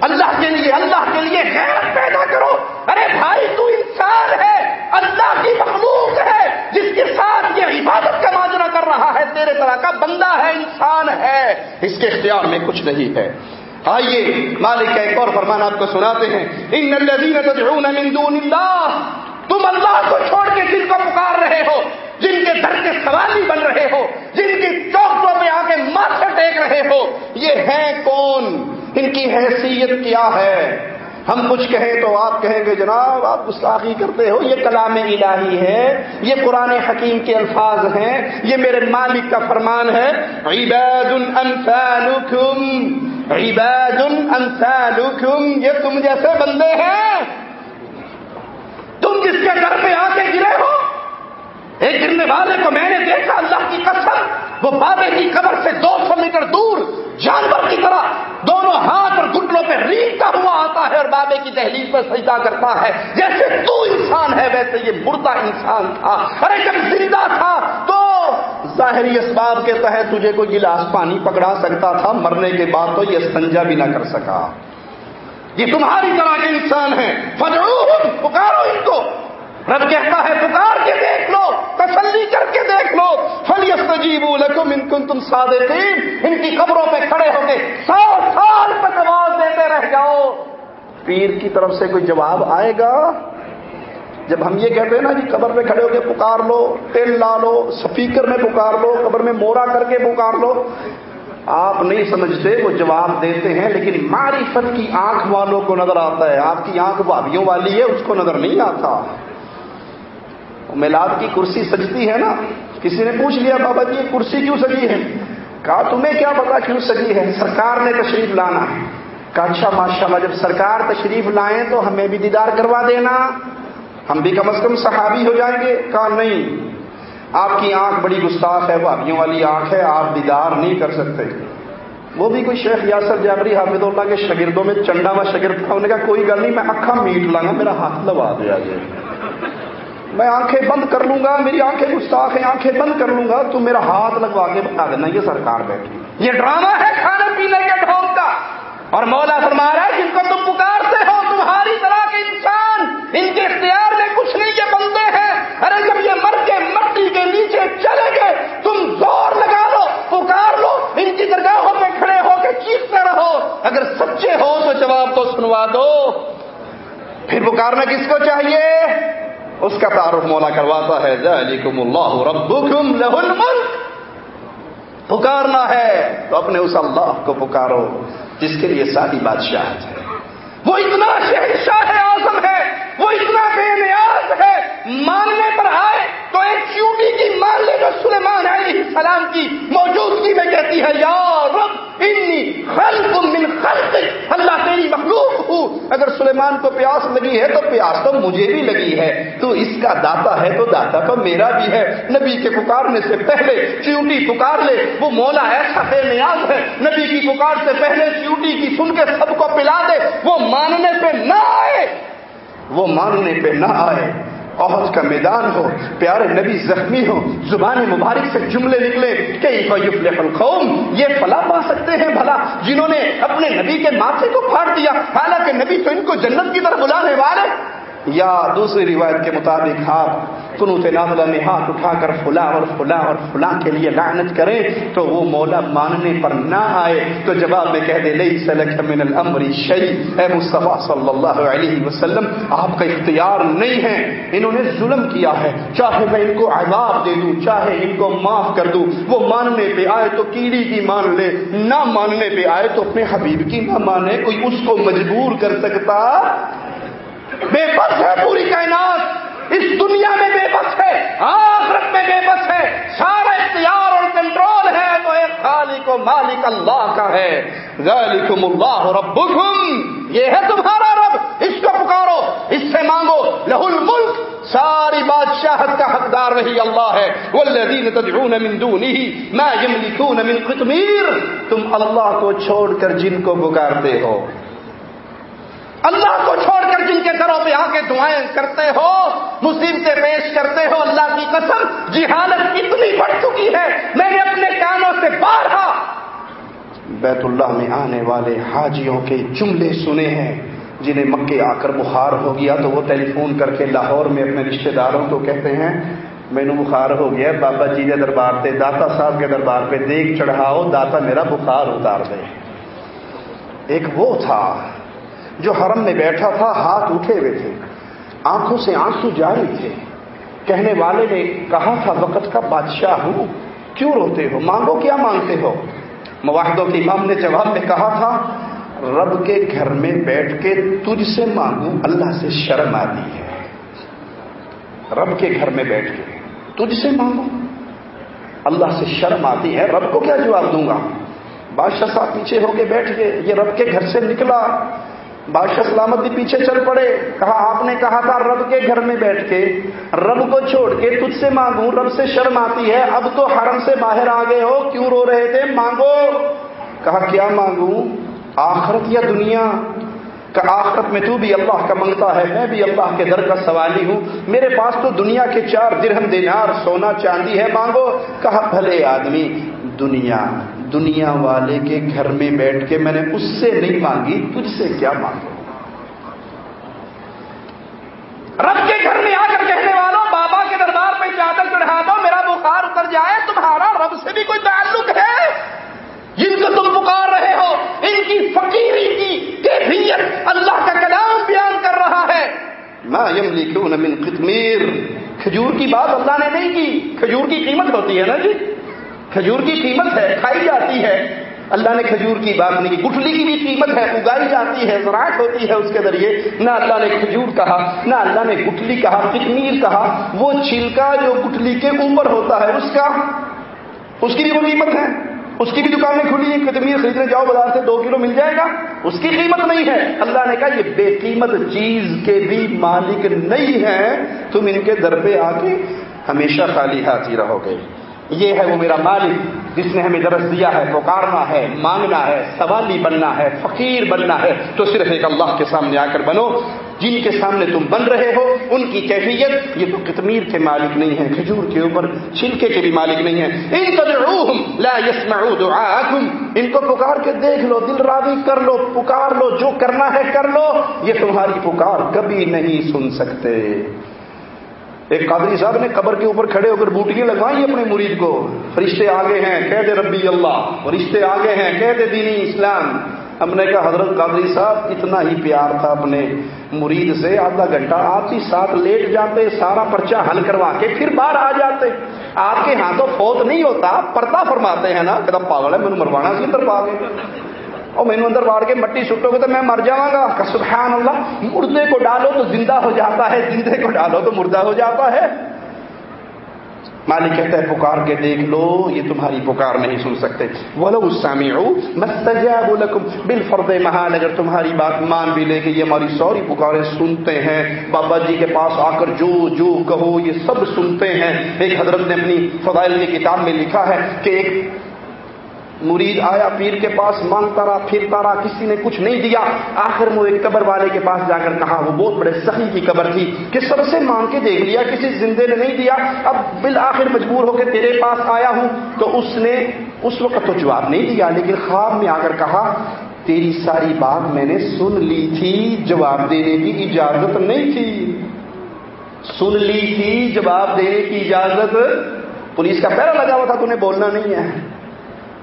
اللہ کے لیے، اللہ کے لیے غیرت پیدا کرو۔ ارے بھائی، تو انسان ہے۔ اللہ کی مخلوق ہے، جس کے ساتھ یہ عبادت کا ماجرا کر رہا ہے۔ تیرے طرح کا بندہ ہے، انسان ہے۔ اس کے اختیار میں کچھ نہیں ہے۔ آئیے، مالک کا ایک اور فرمان آپ کو سناتے ہیں۔ ان تدعون من دون اللہ، تم اللہ کو چھوڑ کے جن کو پکار رہے ہو؟ جن کے در کے سوالی بن رہے ہو، جن کی چوکوں پہ آ کے ماتھے ٹیک رہے ہو، یہ ہیں کون؟ ان کی حیثیت کیا ہے؟ ہم کچھ کہیں تو آپ کہیں گے، جناب، آپ گستاخی کرتے ہو، یہ کلام الہی ہے، یہ قرآن حکیم کے الفاظ ہیں، یہ میرے مالک کا فرمان ہے عباد امثالکم عباد امثالکم، یہ تم جیسے بندے ہیں۔ تم جس کے گھر پہ آ کے ایک گرنے والے کو میں نے دیکھا اللہ کی قسم، وہ بابے کی قبر سے دو سو میٹر دور جانور کی طرح دونوں ہاتھ اور گٹلوں پہ ریتا ہوا آتا ہے اور بابے کی دہلیز پر سجدہ کرتا ہے۔ جیسے تو انسان ہے، ویسے یہ مردہ انسان تھا۔ ارے، جب زندہ تھا تو ظاہری اسباب کے تحت تجھے کوئی گلاس پانی پکڑا سکتا تھا، مرنے کے بعد تو یہ سنجا بھی نہ کر سکا۔ یہ تمہاری طرح کے انسان ہیں۔ پکارو ان کو۔ رب کہتا ہے، پکار کے دیکھ لو، تسلی کر کے دیکھ لو فلیس تجیب لکم ان کن تم صادقین ان کی قبروں پہ کھڑے ہو کے سو سال تک آواز دیتے رہ جاؤ۔ پیر کی طرف سے کوئی جواب آئے گا؟ جب ہم یہ کہتے ہیں نا جی قبر میں کھڑے ہو کے پکار لو، تیل لا لو، سپیکر میں پکار لو، قبر میں مورا کر کے پکار لو، آپ نہیں سمجھتے وہ جواب دیتے ہیں، لیکن معرفت کی آنکھ والوں کو نظر آتا ہے۔ آپ کی آنکھ بھابھیوں والی ہے، اس کو نظر نہیں آتا۔ میلاد کی کرسی سجتی ہے نا؟ کسی نے پوچھ لیا، بابا جی کرسی کیوں سجی ہے؟ کہا، تمہیں کیا پتا کیوں سجی ہے؟ سرکار نے تشریف لانا کہا اچھا ماشاء اللہ جب سرکار تشریف لائیں تو ہمیں بھی دیدار کروا دینا۔ ہم بھی کم از کم صحابی ہو جائیں گے۔ کہا، نہیں، آپ کی آنکھ بڑی گستاخ ہے بھابھیوں والی آنکھ ہے، آپ دیدار نہیں کر سکتے۔ وہ بھی کوئی شیخ یاسر جابری حافظ اللہ کے شگردوں میں چنڈا و شگرد تھا۔ انہوں نے کہا، کوئی گل نہیں، میں اکھا میٹ لاؤں گا میرا ہاتھ لوا دیا جائے۔ میں آنکھیں بند کر لوں گا، میری آنکھیں گستاخ ہیں، آنکھیں بند کر لوں گا، تو میرا ہاتھ لگوا کے بتا دینا، یہ سرکار بیٹھی یہ ڈرامہ ہے کھانے پینے کے ڈھونگ کا۔ اور مولا فرما رہا ہے، جن کو تم پکارتے ہو، تمہاری طرح کے انسان، ان کے اختیار میں کچھ نہیں، یہ بندے ہیں۔ ارے، جب یہ مر کے مٹی کے نیچے چلے گئے، تم زور لگا لو، پکار لو، ان کی درگاہوں پہ کھڑے ہو کے چیختے رہو۔ اگر سچ سنوا دو۔ پھر پکارنا کس کو چاہیے؟ اس کا تعارف مولا کرواتا ہے ذالکم اللہ ربکم لہ الملک پکارنا ہے تو اپنے اس اللہ کو پکارو، جس کے لیے ساری بادشاہت ہے۔ وہ اتنا شہنشاہ اعظم ہے۔ وہ اتنا بے نیاز ہے، ماننے پر آئے تو ایک چیوٹی کی مان لے جو سلیمان علیہ السلام کی موجودگی میں کہتی ہے، یا رب، انی خلق من خلق، اللہ تیری مخلوق ہوں۔ اگر سلیمان کو پیاس لگی ہے تو پیاس تو مجھے بھی لگی ہے۔ تو اس کا داتا ہے تو داتا تو میرا بھی ہے۔ نبی کے پکارنے سے پہلے چیوٹی پکار لے، وہ مولا ایسا بے نیاز ہے۔ نبی کی پکار سے پہلے چیوٹی کی سن کے سب کو پلا دے، وہ ماننے پہ نہ آئے۔ وہ ماننے پہ نہ آئے۔ عہد کا میدان ہو، پیارے نبی زخمی ہو، زبان مبارک سے جملے نکلے۔ کئی القوم؟ یہ فلا پا سکتے ہیں بھلا، جنہوں نے اپنے نبی کے ماتھے کو پھاڑ دیا۔ حالانکہ نبی تو ان کو جنت کی طرف بلانے والے۔ یا دوسری روایت کے مطابق آپ کنو نازلہ میں ہاتھ اٹھا کر فلاں اور فلاں اور فلاں کے لیے لعنت کریں تو وہ مولا ماننے پر نہ آئے تو جواب میں کہہ دے، لئی سلک من الامر شری اے مصطفیٰ صلی اللہ علیہ وسلم، آپ کا اختیار نہیں ہے، انہوں نے ظلم کیا ہے۔ چاہے میں ان کو عذاب دے دوں، چاہے ان کو معاف کر دوں، وہ ماننے پہ آئے تو کیڑی کی مان لے، نہ ماننے پہ آئے تو اپنے حبیب کی نہ مانے، کوئی اس کو مجبور کر سکتا بے بس ہے پوری کائنات۔ اس دنیا میں بے بس ہے، آخرت میں بے بس ہے۔ سارا اختیار اور کنٹرول ہے تو ایک خالق و مالک اللہ کا ہے۔ ذالکم اللہ ربکم۔ یہ ہے تمہارا رب۔ اس کو پکارو، اس سے مانگو۔ لہ الملک۔ ساری بادشاہت کا حقدار وہی اللہ ہے۔ والذین تدعون من دونہ ما یملکون من قطمیر۔ تم اللہ کو چھوڑ کر جن کو پکارتے ہو۔ اللہ کو چھوڑ کر جن کے گھروں پہ آ کے دعائیں کرتے ہو مصیبتیں پیش کرتے ہو، اللہ کی قسم، جہالت اتنی بڑھ چکی ہے۔ میں نے اپنے کانوں سے بارہا۔ بیت اللہ میں آنے والے حاجیوں کے جملے سنے ہیں، جنہیں مکے آ کر بخار ہو گیا تو وہ ٹیلی فون کر کے لاہور میں اپنے رشتہ داروں کو کہتے ہیں، مینو بخار ہو گیا، بابا جی کے دربار پہ داتا صاحب کے دربار پہ دیکھ چڑھاؤ، داتا میرا بخار اتار دے۔ ایک وہ تھا جو حرم میں بیٹھا تھا، ہاتھ اٹھے ہوئے تھے۔ آنکھوں سے آنسو جاری تھے۔ کہنے والے نے کہا تھا، وقت کا بادشاہ ہوں، کیوں روتے ہو؟ مانگو، کیا مانگتے ہو؟ مواحدوں کے امام نے جواب میں کہا تھا، رب کے گھر میں بیٹھ کے تجھ سے مانگوں، اللہ سے شرم آتی ہے۔ رب کے گھر میں بیٹھ کے تجھ سے مانگوں، اللہ سے شرم آتی ہے۔ رب کو کیا جواب دوں گا؟ بادشاہ صاحب پیچھے ہو کے بیٹھ گئے، یہ رب کے گھر سے نکلا۔ بادشاہ سلامت بھی پیچھے چل پڑے۔ کہا، آپ نے کہا تھا، رب کے گھر میں بیٹھ کے، رب کو چھوڑ کے تجھ سے مانگوں، رب سے شرم آتی ہے، اب تو حرم سے باہر آ گئے ہو، کیوں رو رہے تھے؟ مانگو۔ کہا، کیا مانگوں؟ آخرت یا دنیا؟ کہ آخرت میں تو بھی اللہ کا منگتا ہے، میں بھی اللہ کے در کا سوالی ہوں۔ میرے پاس تو دنیا کے چار درہم دینار، سونا، چاندی ہے، مانگو۔ کہا، بھلے آدمی، دنیا۔ دنیا والے کے گھر میں بیٹھ کے میں نے اس سے نہیں مانگی، تجھ سے کیا مانگو رب کے گھر میں آ کر کہنے والوں، بابا کے دربار پہ چادر چڑھا دو، میرا بخار اتر جائے، تمہارا رب سے بھی کوئی تعلق ہے؟ جن کو تم پکار رہے ہو، ان کی فقیری کی کیفیت اللہ کا کلام بیان کر رہا ہے۔ میں یم لکھوں من قطمیر۔ کھجور کی بات اللہ نے نہیں کی، کھجور کی قیمت ہوتی ہے نا جی؟ کھجور کی قیمت ہے، کھائی جاتی ہے۔ اللہ نے کھجور کی بات نہیں کی گٹھلی کی بھی قیمت ہے، اگائی جاتی ہے، زراعت ہوتی ہے اس کے ذریعے۔ نہ اللہ نے کھجور کہا، نہ اللہ نے گٹھلی کہا کتنیر کہا، وہ چھلکا جو گٹھلی کے اوپر ہوتا ہے، اس کا، اس کی بھی کوئی قیمت ہے۔ اس کی بھی دکانیں کھلی ہیں کتنیر خریدنے جاؤ بازار سے، دو کلو مل جائے گا، اس کی قیمت نہیں ہے۔ اللہ نے کہا، یہ بے قیمت چیز کے بھی مالک نہیں ہے تم ان کے در پہ آ کے ہمیشہ خالی ہاتھ ہی رہو گے۔ یہ ہے وہ میرا مالک جس نے ہمیں درس دیا ہے، پکارنا ہے، مانگنا ہے، سوالی بننا ہے، فقیر بننا ہے۔ تو صرف ایک اللہ کے سامنے آ کر بنو۔ جن کے سامنے تم بن رہے ہو، ان کی کیفیت، یہ تو کتمیر کے مالک نہیں ہے کھجور کے اوپر، چھلکے کے بھی مالک نہیں ہے ان لا دعاءکم ان کو پکار کے دیکھ لو، دل راضی کر لو، پکار لو، جو کرنا ہے کر لو۔ یہ تمہاری پکار کبھی نہیں سن سکتے۔ ایک قادری صاحب نے قبر کے اوپر کھڑے ہو کر بوٹیاں لگوائی اپنے مرید کو۔ فرشتے آگے ہیں، کہہ دے ربی اللہ۔ فرشتے آگے ہیں، کہہ دے دینی اسلام۔ ہم نے کہا، حضرت قادری صاحب، اتنا ہی پیار تھا اپنے مرید سے۔ آدھا گھنٹہ آپ ہی ساتھ لیٹ جاتے، سارا پرچہ حل کروا کے پھر باہر آ جاتے۔ آپ کے ہاں تو فوت نہیں ہوتا، پردہ فرماتے ہیں نا کہ پاگل ہے میں مروانا سی اندر پا گئے اور مینو اندر باڑ کے مٹی سٹو گے تو میں مر جاؤں گا۔ سبحان اللہ مردے کو ڈالو تو زندہ ہو جاتا ہے، زندے کو ڈالو تو مردہ ہو جاتا ہے۔ مالک کہتا ہے، پکار کے دیکھ لو، یہ تمہاری پکار نہیں سن سکتے۔ بولو بال فرد محال، اگر تمہاری بات مان بھی لے کہ یہ ہماری سوری پکارے سنتے ہیں۔ بابا جی کے پاس آ کر جو جو کہو، یہ سب سنتے ہیں۔ ایک حضرت نے اپنی فضائل کی کتاب میں لکھا ہے کہ ایک مرید آیا پیر کے پاس، مانگتا رہا، پھرتا رہا، کسی نے کچھ نہیں دیا۔ آخر وہ ایک قبر والے کے پاس جا کر کہا، وہ بہت بڑے سخی کی قبر تھی۔ کہ سب سے مانگ کے دیکھ لیا، کسی زندے نے نہیں دیا۔ اب بالآخر مجبور ہو کے تیرے پاس آیا ہوں۔ تو اس نے اس وقت تو جواب نہیں دیا، لیکن خواب میں آ کر کہا، تیری ساری بات میں نے سن لی تھی، جواب دینے کی اجازت نہیں تھی۔ سن لی تھی، جواب دینے کی اجازت۔ پولیس کا پہرا لگا ہوا تھا، تو نے بولنا نہیں ہے۔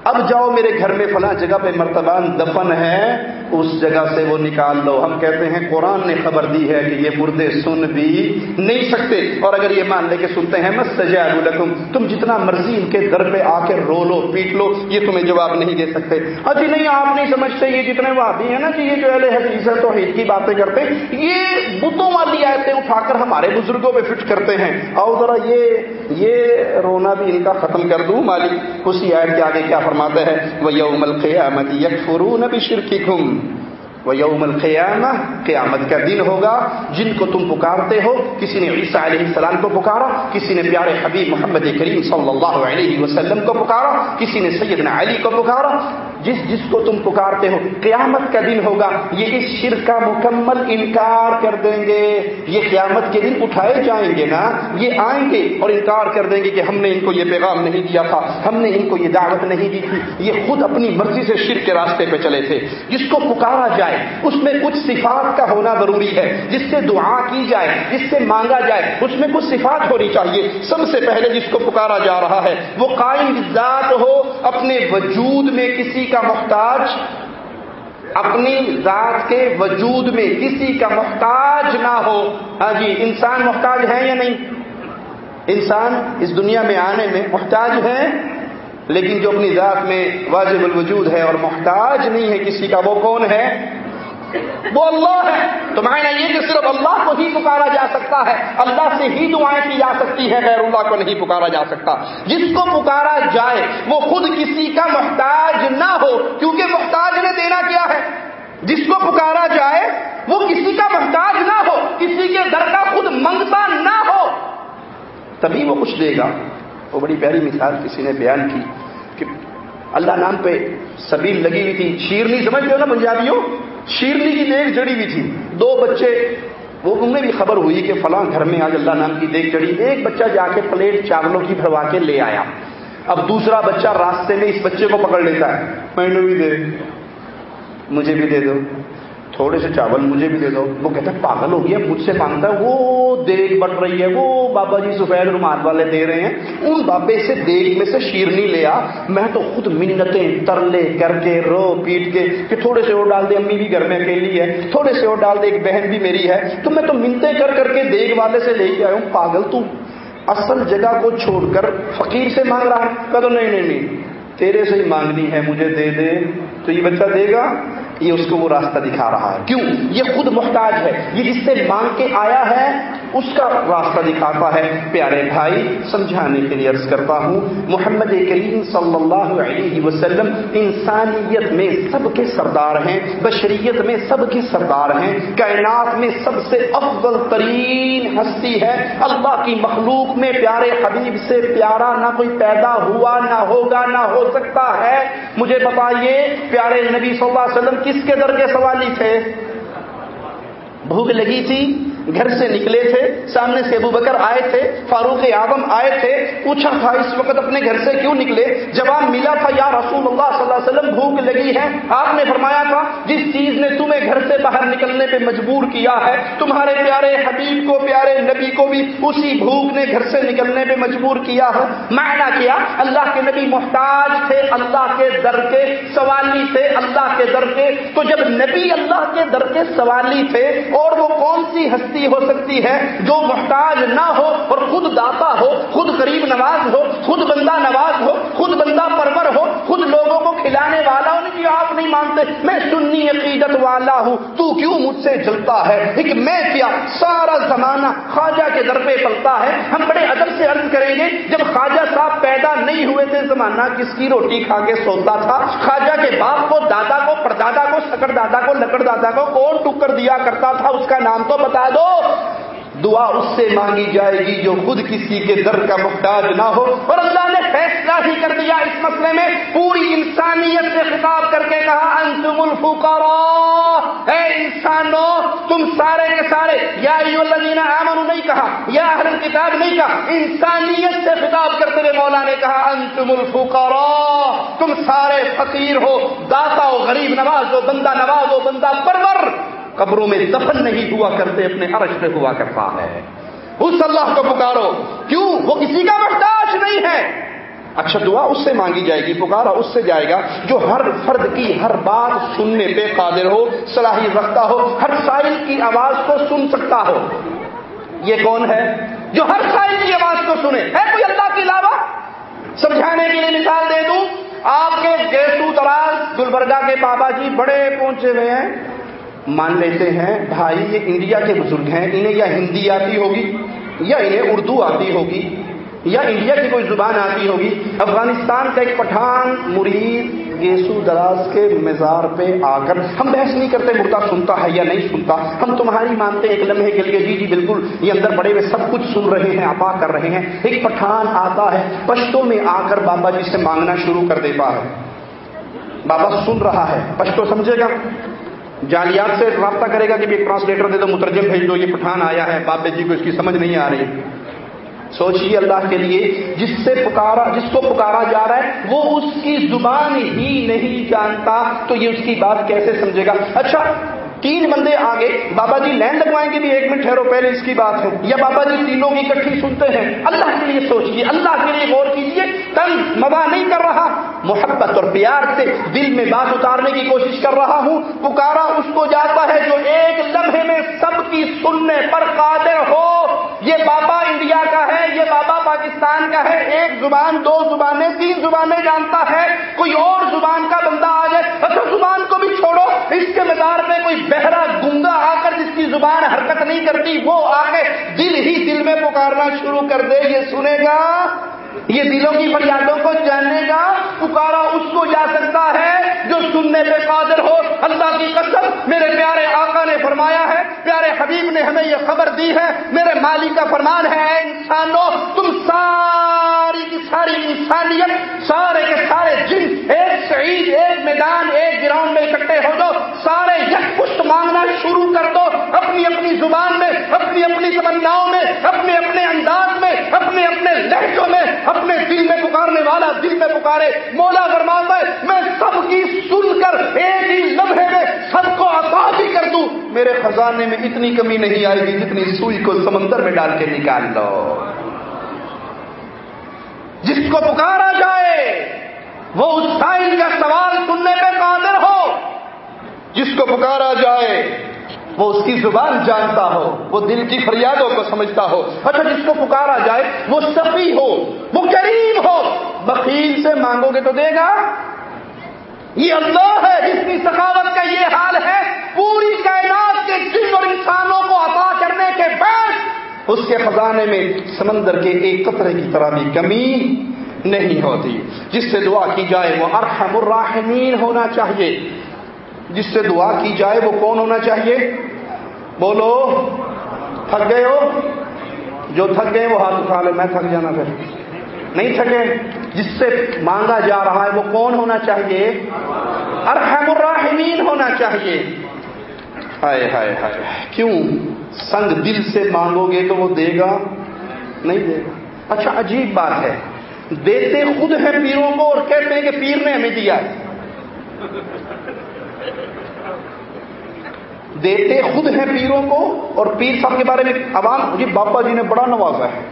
اب جاؤ میرے گھر میں، فلاں جگہ پہ مرتبان دفن ہے اس جگہ سے وہ نکال لو۔ ہم کہتے ہیں، قرآن نے خبر دی ہے کہ یہ مردے سن بھی نہیں سکتے۔ اور اگر یہ مان لے کے سنتے ہیں مست لکم۔ تم جتنا مرضی ان کے در پہ آ کے رو لو، پیٹ لو، یہ تمہیں جواب نہیں دے سکتے۔ اجی نہیں، آپ نہیں سمجھتے، یہ جتنے وادی ہیں نا کہ یہ جو اہل حدیث ہے تو عید کی باتیں کرتے یہ بتوں والی آیتیں اٹھا کر ہمارے بزرگوں پہ فٹ کرتے ہیں۔ اور ذرا یہ یہ رونا بھی ان کا ختم کر دوں، مالک، اسی آیت کے آگے کیا فرماتے ہیں وہ یوم القیامت یکفرون بشرککم وہ یوم القیامہ قیامت کا دن ہوگا، جن کو تم پکارتے ہو، کسی نے عیسیٰ علیہ السلام کو پکارا، کسی نے پیارے حبیب محمد کریم صلی اللہ علیہ وسلم کو پکارا، کسی نے سیدنا علی کو پکارا۔ جس جس کو تم پکارتے ہو، قیامت کا دن ہوگا، یہ اس شرک کا مکمل انکار کر دیں گے۔ یہ قیامت کے دن اٹھائے جائیں گے نا، یہ آئیں گے اور انکار کر دیں گے کہ ہم نے ان کو یہ پیغام نہیں دیا تھا، ہم نے ان کو یہ دعوت نہیں دی تھی۔ یہ خود اپنی مرضی سے شرک کے راستے پہ چلے تھے۔ جس کو پکارا جائے، اس میں کچھ صفات کا ہونا ضروری ہے۔ جس سے دعا کی جائے، جس سے مانگا جائے، اس میں کچھ صفات ہونی چاہیے۔ سب سے پہلے جس کو پکارا جا رہا ہے، وہ قائم ذات ہو، اپنے وجود میں کسی کا محتاج اپنی ذات کے وجود میں کسی کا محتاج نہ ہو۔ ہاں جی انسان محتاج ہے یا نہیں؟ انسان اس دنیا میں آنے میں محتاج ہے، لیکن جو اپنی ذات میں واجب الوجود ہے اور محتاج نہیں ہے کسی کا، وہ کون ہے؟ وہ اللہ ہے۔ تو معنی یہ کہ صرف اللہ کو ہی پکارا جا سکتا ہے۔ اللہ سے ہی دعائیں کی جا سکتی ہے غیر اللہ کو نہیں پکارا جا سکتا۔ جس کو پکارا جائے، وہ خود کسی کا محتاج نہ ہو، کیونکہ محتاج نے دینا کیا ہے۔ جس کو پکارا جائے، وہ کسی کا محتاج نہ ہو، کسی کے در کا خود منگتا نہ ہو۔ تبھی وہ کچھ دے گا۔ وہ بڑی پیاری مثال کسی نے بیان کی کہ اللہ نام پہ سبیل لگی ہوئی تھی۔ شیرنی سمجھ ہو نا پنجابیوں؟ شیرنی کی دیکھ جڑی ہوئی تھی۔ دو بچے، وہ انہیں بھی خبر ہوئی کہ فلاں گھر میں آج اللہ نام کی دیکھ جڑی، ایک بچہ جا کے پلیٹ چاولوں کی بھروا کے لے آیا۔ اب دوسرا بچہ راستے میں اس بچے کو پکڑ لیتا ہے۔ میں نے بھی دے، مجھے بھی دے دو۔ تھوڑے سے چاول مجھے بھی دے دو۔ وہ کہتا ہے، پاگل ہو گیا مجھ سے مانگتا ہے۔ وہ دیگ بٹ رہی ہے۔ وہ بابا جی سفید رومال والے دے رہے ہیں۔ ان بابے سے دیگ میں سے شیرنی لیا میں تو خود منتیں ترلے کر کے رو پیٹ کے کہ تھوڑے سے اور ڈال دے۔ امی بھی گھر میں اکیلی ہے۔ تھوڑے سے اور ڈال دے۔ ایک بہن بھی میری ہے۔ تو میں تو منتیں کر کر کے دیگ والے سے لے کے آیا ہوں۔ پاگل تو اصل جگہ کو چھوڑ کر فقیر سے مانگ رہا ہے۔ کہ تو نہیں نہیں نہیں، تیرے سے ہی مانگنی ہے، مجھے دے دے۔ تو یہ بچہ دے گا۔ یہ اس کو وہ راستہ دکھا رہا ہے۔ کیوں؟ یہ خود محتاج ہے۔ یہ جس سے مانگ کے آیا ہے، اس کا راستہ دکھاتا ہے۔ پیارے بھائی، سمجھانے کے لیے عرض کرتا ہوں، محمد کریم صلی اللہ علیہ وسلم انسانیت میں سب کے سردار ہیں، بشریت میں سب کے سردار ہیں، کائنات میں سب سے افضل ترین ہستی ہے۔ اللہ کی مخلوق میں پیارے حبیب سے پیارا نہ کوئی پیدا ہوا، نہ ہوگا، نہ ہو سکتا ہے۔ مجھے بتائیے، پیارے نبی صلی اللہ علیہ وسلم کس کے در کے سوالی تھے؟ بھوک لگی تھی۔ گھر سے نکلے تھے، سامنے سے ابو بکر آئے تھے، فاروق اعظم آئے تھے، پوچھا تھا اس وقت اپنے گھر سے کیوں نکلے؟ جواب ملا تھا، یا رسول اللہ صلی اللہ علیہ وسلم، بھوک لگی ہے۔ آپ نے فرمایا تھا، جس چیز نے تمہیں گھر سے باہر نکلنے پہ مجبور کیا ہے، تمہارے پیارے حبیب کو، پیارے نبی کو بھی اسی بھوک نے گھر سے نکلنے پہ مجبور کیا ہے۔ معنی کیا؟ اللہ کے نبی محتاج تھے، اللہ کے در کے سوالی تھے، اللہ کے در کے۔ تو جب نبی اللہ کے در کے سوالی تھے، اور وہ کون سی ہستی ہو سکتی ہے، جو محتاج نہ ہو اور خود داتا ہو، خود غریب نواز ہو، خود بندہ نواز ہو، خود بندہ پرور ہو، خود لوگوں کو کھلانے والا ہو کہ آپ نہیں مانتے، میں سنی عقیدت والا ہوں، تو کیوں مجھ سے جلتا ہے؟ ایک میں کیا سارا زمانہ خواجہ کے در پہ پلتا ہے؟ ہم بڑے ادب سے عرض کریں گے، جب خواجہ صاحب پیدا نہیں ہوئے تھے، زمانہ کس کی روٹی کھا کے سوتا تھا؟ خواجہ کے باپ کو، دادا کو، پردادا کو سکڑ دادا کو، لکڑ دادا کو کون ٹکر دیا کرتا تھا؟ اس کا نام تو بتا دو۔ دعا اس سے مانگی جائے گی جو خود کسی کے در کا محتاج نہ ہو۔ اور اللہ نے فیصلہ ہی کر دیا اس مسئلے میں۔ پوری انسانیت سے خطاب کر کے کہا، انتم اے انسانوں تم سارے کے سارے، یا آمن نہیں کہا۔ یا اہل کتاب نہیں کہا۔ انسانیت سے خطاب کرتے ہوئے مولا نے کہا، انتم الفقراء۔ تم سارے فقیر ہو، داتا ہو، غریب نواز ہو، بندہ نواز ہو، بندہ پرور۔ قبروں میں دفن نہیں ہوا کرتے، اپنے عرش پہ ہوا کرتا ہے۔ اس اللہ کو پکارو۔ کیوں؟ وہ کسی کا محتاج نہیں ہے۔ اچھا دعا اس سے مانگی جائے گی، پکارا اس سے جائے گا جو ہر فرد کی ہر بات سننے پہ قادر ہو صلاحیت رکھتا ہو، ہر سائل کی آواز کو سن سکتا ہو۔ یہ کون ہے؟ جو ہر سائل کی آواز کو سنے۔ ہے کوئی اللہ کے علاوہ؟ سمجھانے کے لیے مثال دے دوں۔ آپ کے گیسو دراز گلبرگہ کے بابا جی بڑے پہنچے ہوئے ہیں۔ مان لیتے ہیں، بھائی یہ انڈیا کے بزرگ ہیں، انہیں یا ہندی آتی ہوگی یا انہیں اردو آتی ہوگی یا انڈیا کی کوئی زبان آتی ہوگی۔ افغانستان کا ایک پٹھان مرید گیسو دراز کے مزار پہ آ کر ہم بحث نہیں کرتے مردہ سنتا ہے یا نہیں سنتا، ہم تمہاری مانتے ایک لمحے کے لیے۔ جی جی بالکل، یہ اندر بڑے ہوئے سب کچھ سن رہے ہیں اپا کر رہے ہیں۔ ایک پٹھان آتا ہے، پشتوں میں آ کر بابا جی سے مانگنا شروع کر دیتا ہے۔ بابا سن رہا ہے، پشتو سمجھے گا؟ جالیات سے رابطہ کرے گا کہ ایک ٹرانسلیٹر دے دو، مترجم بھیج دو، یہ پٹھان آیا ہے بابے جی کو اس کی سمجھ نہیں آ رہی۔ سوچیے اللہ کے لیے، جس سے پکارا، جس کو پکارا جا رہا ہے، وہ اس کی زبان ہی نہیں جانتا، تو یہ اس کی بات کیسے سمجھے گا؟ اچھا تین بندے آگے، بابا جی لینڈ لگوائیں گے بھی ایک منٹ، ٹھہرو، پہلے اس کی بات ہے۔ یا بابا جی تینوں کی کٹھی سنتے ہیں۔ اللہ کے لیے سوچیے، اللہ کے لیے غور کیجیے۔ تن مبا نہیں کر رہا، محبت اور پیار سے دل میں بات اتارنے کی کوشش کر رہا ہوں۔ پکارا اس کو جاتا ہے جو ایک لمحے میں سب کی سننے پر قادر ہو۔ یہ بابا انڈیا کا ہے، یہ بابا پاکستان کا ہے۔ ایک زبان، دو زبانیں، تین زبانیں جانتا ہے۔ کوئی اور زبان کا بندہ آ جائے اچھا زبان کو بھی چھوڑو۔ اس کے مزار پہ کوئی بہرا گنگا آ کر جس کی زبان حرکت نہیں کرتی، وہ آ کے دل ہی دل میں پکارنا شروع کر دے۔ یہ سنے گا۔ یہ دلوں کی فریادوں کو جاننے گا پکارا اس کو جا سکتا ہے جو سننے پہ قادر ہو۔ اللہ کی قسم، میرے پیارے آقا نے فرمایا ہے، پیارے حبیب نے ہمیں یہ خبر دی ہے۔ میرے مالک کا فرمان ہے انسانوں، تم ساری کی ساری انسانیت، سارے کے سارے جن، ایک شہید ایک میدان، ایک گراؤنڈ میں اکٹھے ہو دو سارے یک پشت مانگنا شروع کر دو۔ اپنی اپنی زبان میں، اپنی اپنی تمناؤں میں، اپنے اپنے انداز لہجوں میں اپنے دل میں پکارنے والا دل میں پکارے، مولا فرمان ہے، میں سب کی سن کر ایک ہی لمحے میں سب کو عطا کر دوں۔ میرے خزانے میں اتنی کمی نہیں آئے گی جتنی سوئی کو سمندر میں ڈال کے نکال لو جس کو پکارا جائے، وہ اس سائن کا سوال سننے پہ قادر ہو۔ جس کو پکارا جائے وہ اس کی زبان جانتا ہو، وہ دل کی فریادوں کو سمجھتا ہو۔ اچھا جس کو پکارا جائے، وہ سفی ہو، وہ کریم ہو۔ بخیل سے مانگو گے تو دے گا۔ یہ اللہ ہے، جس کی سخاوت کا یہ حال ہے۔ پوری کائنات کے جن اور انسانوں کو عطا کرنے کے بعد اس کے خزانے میں سمندر کے ایک قطرے کی طرح بھی کمی نہیں ہوتی۔ جس سے دعا کی جائے، وہ ارحم الراحمین ہونا چاہیے۔ جس سے دعا کی جائے وہ کون ہونا چاہیے؟ بولو، تھک گئے ہو؟ جو تھک گئے وہ ہاتھ اٹھا لے، میں تھک جانا پھر۔ نہیں تھکے، جس سے مانگا جا رہا ہے وہ کون ہونا چاہیے؟ ارحم الراحمین ہونا چاہیے۔ ہائے ہائے ہائے۔ کیوں؟ سنگ دل سے مانگو گے تو وہ دے گا؟ نہیں دے گا۔ اچھا عجیب بات ہے۔ دیتے خود ہیں پیروں کو اور کہتے ہیں کہ پیر نے ہمیں دیا دیتے خود ہیں پیروں کو اور پیر صاحب کے بارے میں عوام جی بابا جی نے بڑا نوازا ہے۔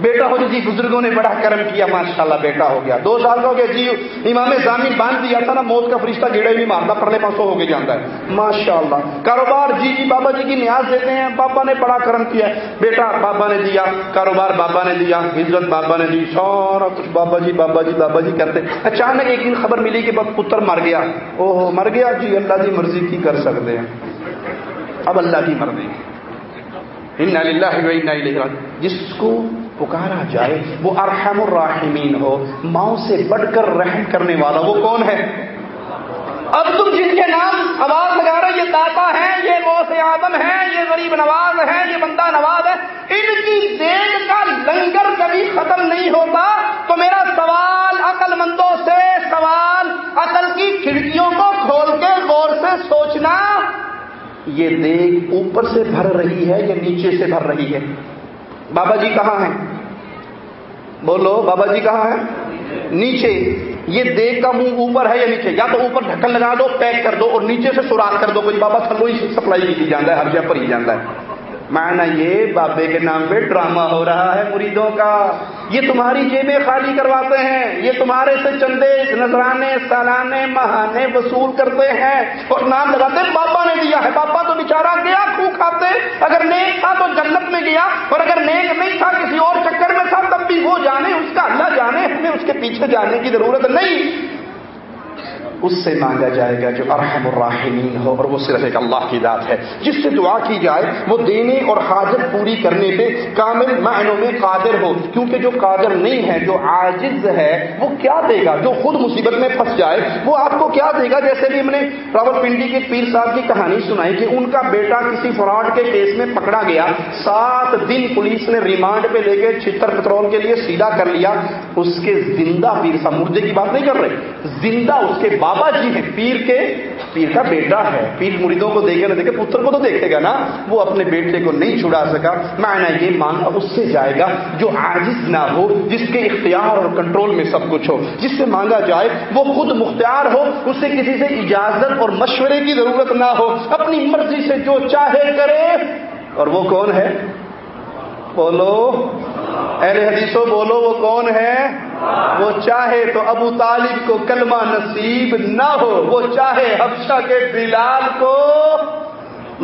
بیٹا ہو جی بزرگوں نے بڑا کرم کیا ماشاء اللہ بیٹا ہو گیا۔ دو سال کا ہو گیا جی امام زامین باندھ دیا تھا نا، موت کا فرشتہ گیڑے نہیں مارتا پڑھنے پانچ سو ہو کے جاتا ہے۔ ماشاء اللہ کاروبار جی جی بابا جی کی نیاز دیتے ہیں بابا نے بڑا کرم کیا بیٹا، بابا نے دیا، کاروبار، بابا نے دیا عزت بابا نے دی، سارا کچھ بابا جی بابا جی بابا جی کرتے۔ اچانک ایک دن خبر ملی کہ پتر مر گیا۔ او ہو مر گیا جی اللہ کی مرضی کی کر سکتے ہیں۔ اب اللہ کی مرضی جس کو پکارا جائے، وہ ارحم الراحمین ہو۔ ماؤں سے بڑھ کر رحم کرنے والا وہ کون ہے؟ اب تم جن کے نام آواز لگا رہے یہ داتا ہے یہ موس آدم ہے یہ غریب نواز ہے یہ بندہ نواز ہے، ان کی دین کا لنگر کبھی ختم نہیں ہوتا۔ تو میرا سوال عقل مندوں سے، سوال عقل کی کھڑکیوں کو کھول کے غور سے سوچنا۔ یہ دیگ اوپر سے بھر رہی ہے یا نیچے سے بھر رہی ہے؟ بابا جی کہاں ہیں؟ بولو، بابا جی کہاں ہیں؟ نیچے۔ یہ دیگ کا منہ اوپر ہے یا نیچے؟ یا تو اوپر ڈھکن لگا دو، پیک کر دو اور نیچے سے سوراخ کر دو۔ کوئی بابا تھلو ہی سپلائی کی جاتا ہے، ہر جگہ پر ہی جاتا ہے۔ معنی یہ، بابے کے نام پہ ڈرامہ ہو رہا ہے مریدوں کا۔ یہ تمہاری جیبیں خالی کرواتے ہیں، یہ تمہارے سے چندے، نذرانے، سالانے، مہانے وصول کرتے ہیں اور نام لگاتے بابا نے دیا ہے۔ بابا تو بےچارا گیا خو کھاتے اگر نیک تھا تو جنت میں گیا، اور اگر نیک نہیں تھا کسی اور چکر میں تھا، تب بھی وہ جانے، اس کا اللہ جانے، ہمیں اس کے پیچھے جانے کی ضرورت نہیں۔ اس سے مانگا جائے گا جو ارحم الراحمین ہو اور وہ صرف ایک اللہ کی ذات ہے۔ جس سے دعا کی جائے، وہ دینے اور حاجت پوری کرنے پہ کامل معنوں میں قادر ہو۔ کیونکہ جو قادر نہیں ہے، جو عاجز ہے، وہ کیا دے گا؟ جو خود مصیبت میں پھنس جائے، وہ آپ کو کیا دے گا؟ جیسے بھی ہم نے راول پنڈی کے پیر صاحب کی کہانی سنائی کہ ان کا بیٹا کسی فراڈ کے کیس میں پکڑا گیا۔ سات دن پولیس نے ریمانڈ پہ لے کے چھتر پترول کے لیے سیدھا کر لیا۔ اس کے زندہ پیر صاحب، مردے کی بات نہیں کر رہے، زندہ اس کے بعد بابا جی ہیں پیر کے پیر کا بیٹا ہے۔ پیر مریدوں کو دیکھے نہ دیکھے، پتر کو تو دیکھے گا نا۔ وہ اپنے بیٹے کو نہیں چھڑا سکا۔ میں یہ مانگا اس سے جائے گا، جو عاجز نہ ہو، جس کے اختیار اور کنٹرول میں سب کچھ ہو۔ جس سے مانگا جائے، وہ خود مختار ہو۔ اسے کسی سے اجازت اور مشورے کی ضرورت نہ ہو۔ اپنی مرضی سے جو چاہے کرے۔ اور وہ کون ہے؟ بولو۔ اہل حدیثوں بولو، وہ کون ہے وہ چاہے تو ابو طالب کو کلمہ نصیب نہ ہو، وہ چاہے حبشہ کے بلال کو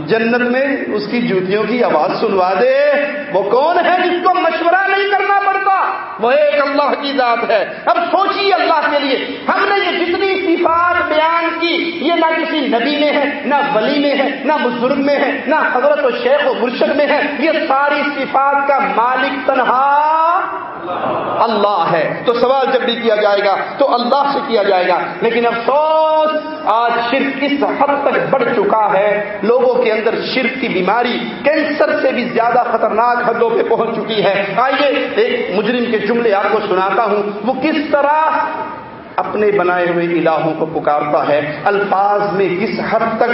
جنت میں اس کی جوتیوں کی آواز سنوا دے۔ وہ کون ہے جس کو مشورہ نہیں کرنا پڑتا؟ وہ ایک اللہ کی ذات ہے۔ اب سوچیے اللہ کے لیے۔ ہم نے یہ جتنی صفات بیان کی، یہ نہ کسی نبی میں ہے، نہ ولی میں ہے، نہ بزرگ میں ہے، نہ حضرت و شیخ و مرشد میں ہے۔ یہ ساری صفات کا مالک تنہا اللہ ہے۔ تو سوال جب بھی کیا جائے گا، تو اللہ سے کیا جائے گا۔ لیکن افسوس، آج شرک اس حد تک بڑھ چکا ہے۔ لوگوں کے اندر شرک کی بیماری کینسر سے بھی زیادہ خطرناک حدوں پہ پہنچ چکی ہے۔ آئیے ایک مجرم کے جملے آپ کو سناتا ہوں۔ وہ کس طرح اپنے بنائے ہوئے الہوں کو پکارتا ہے۔ الفاظ میں کس حد تک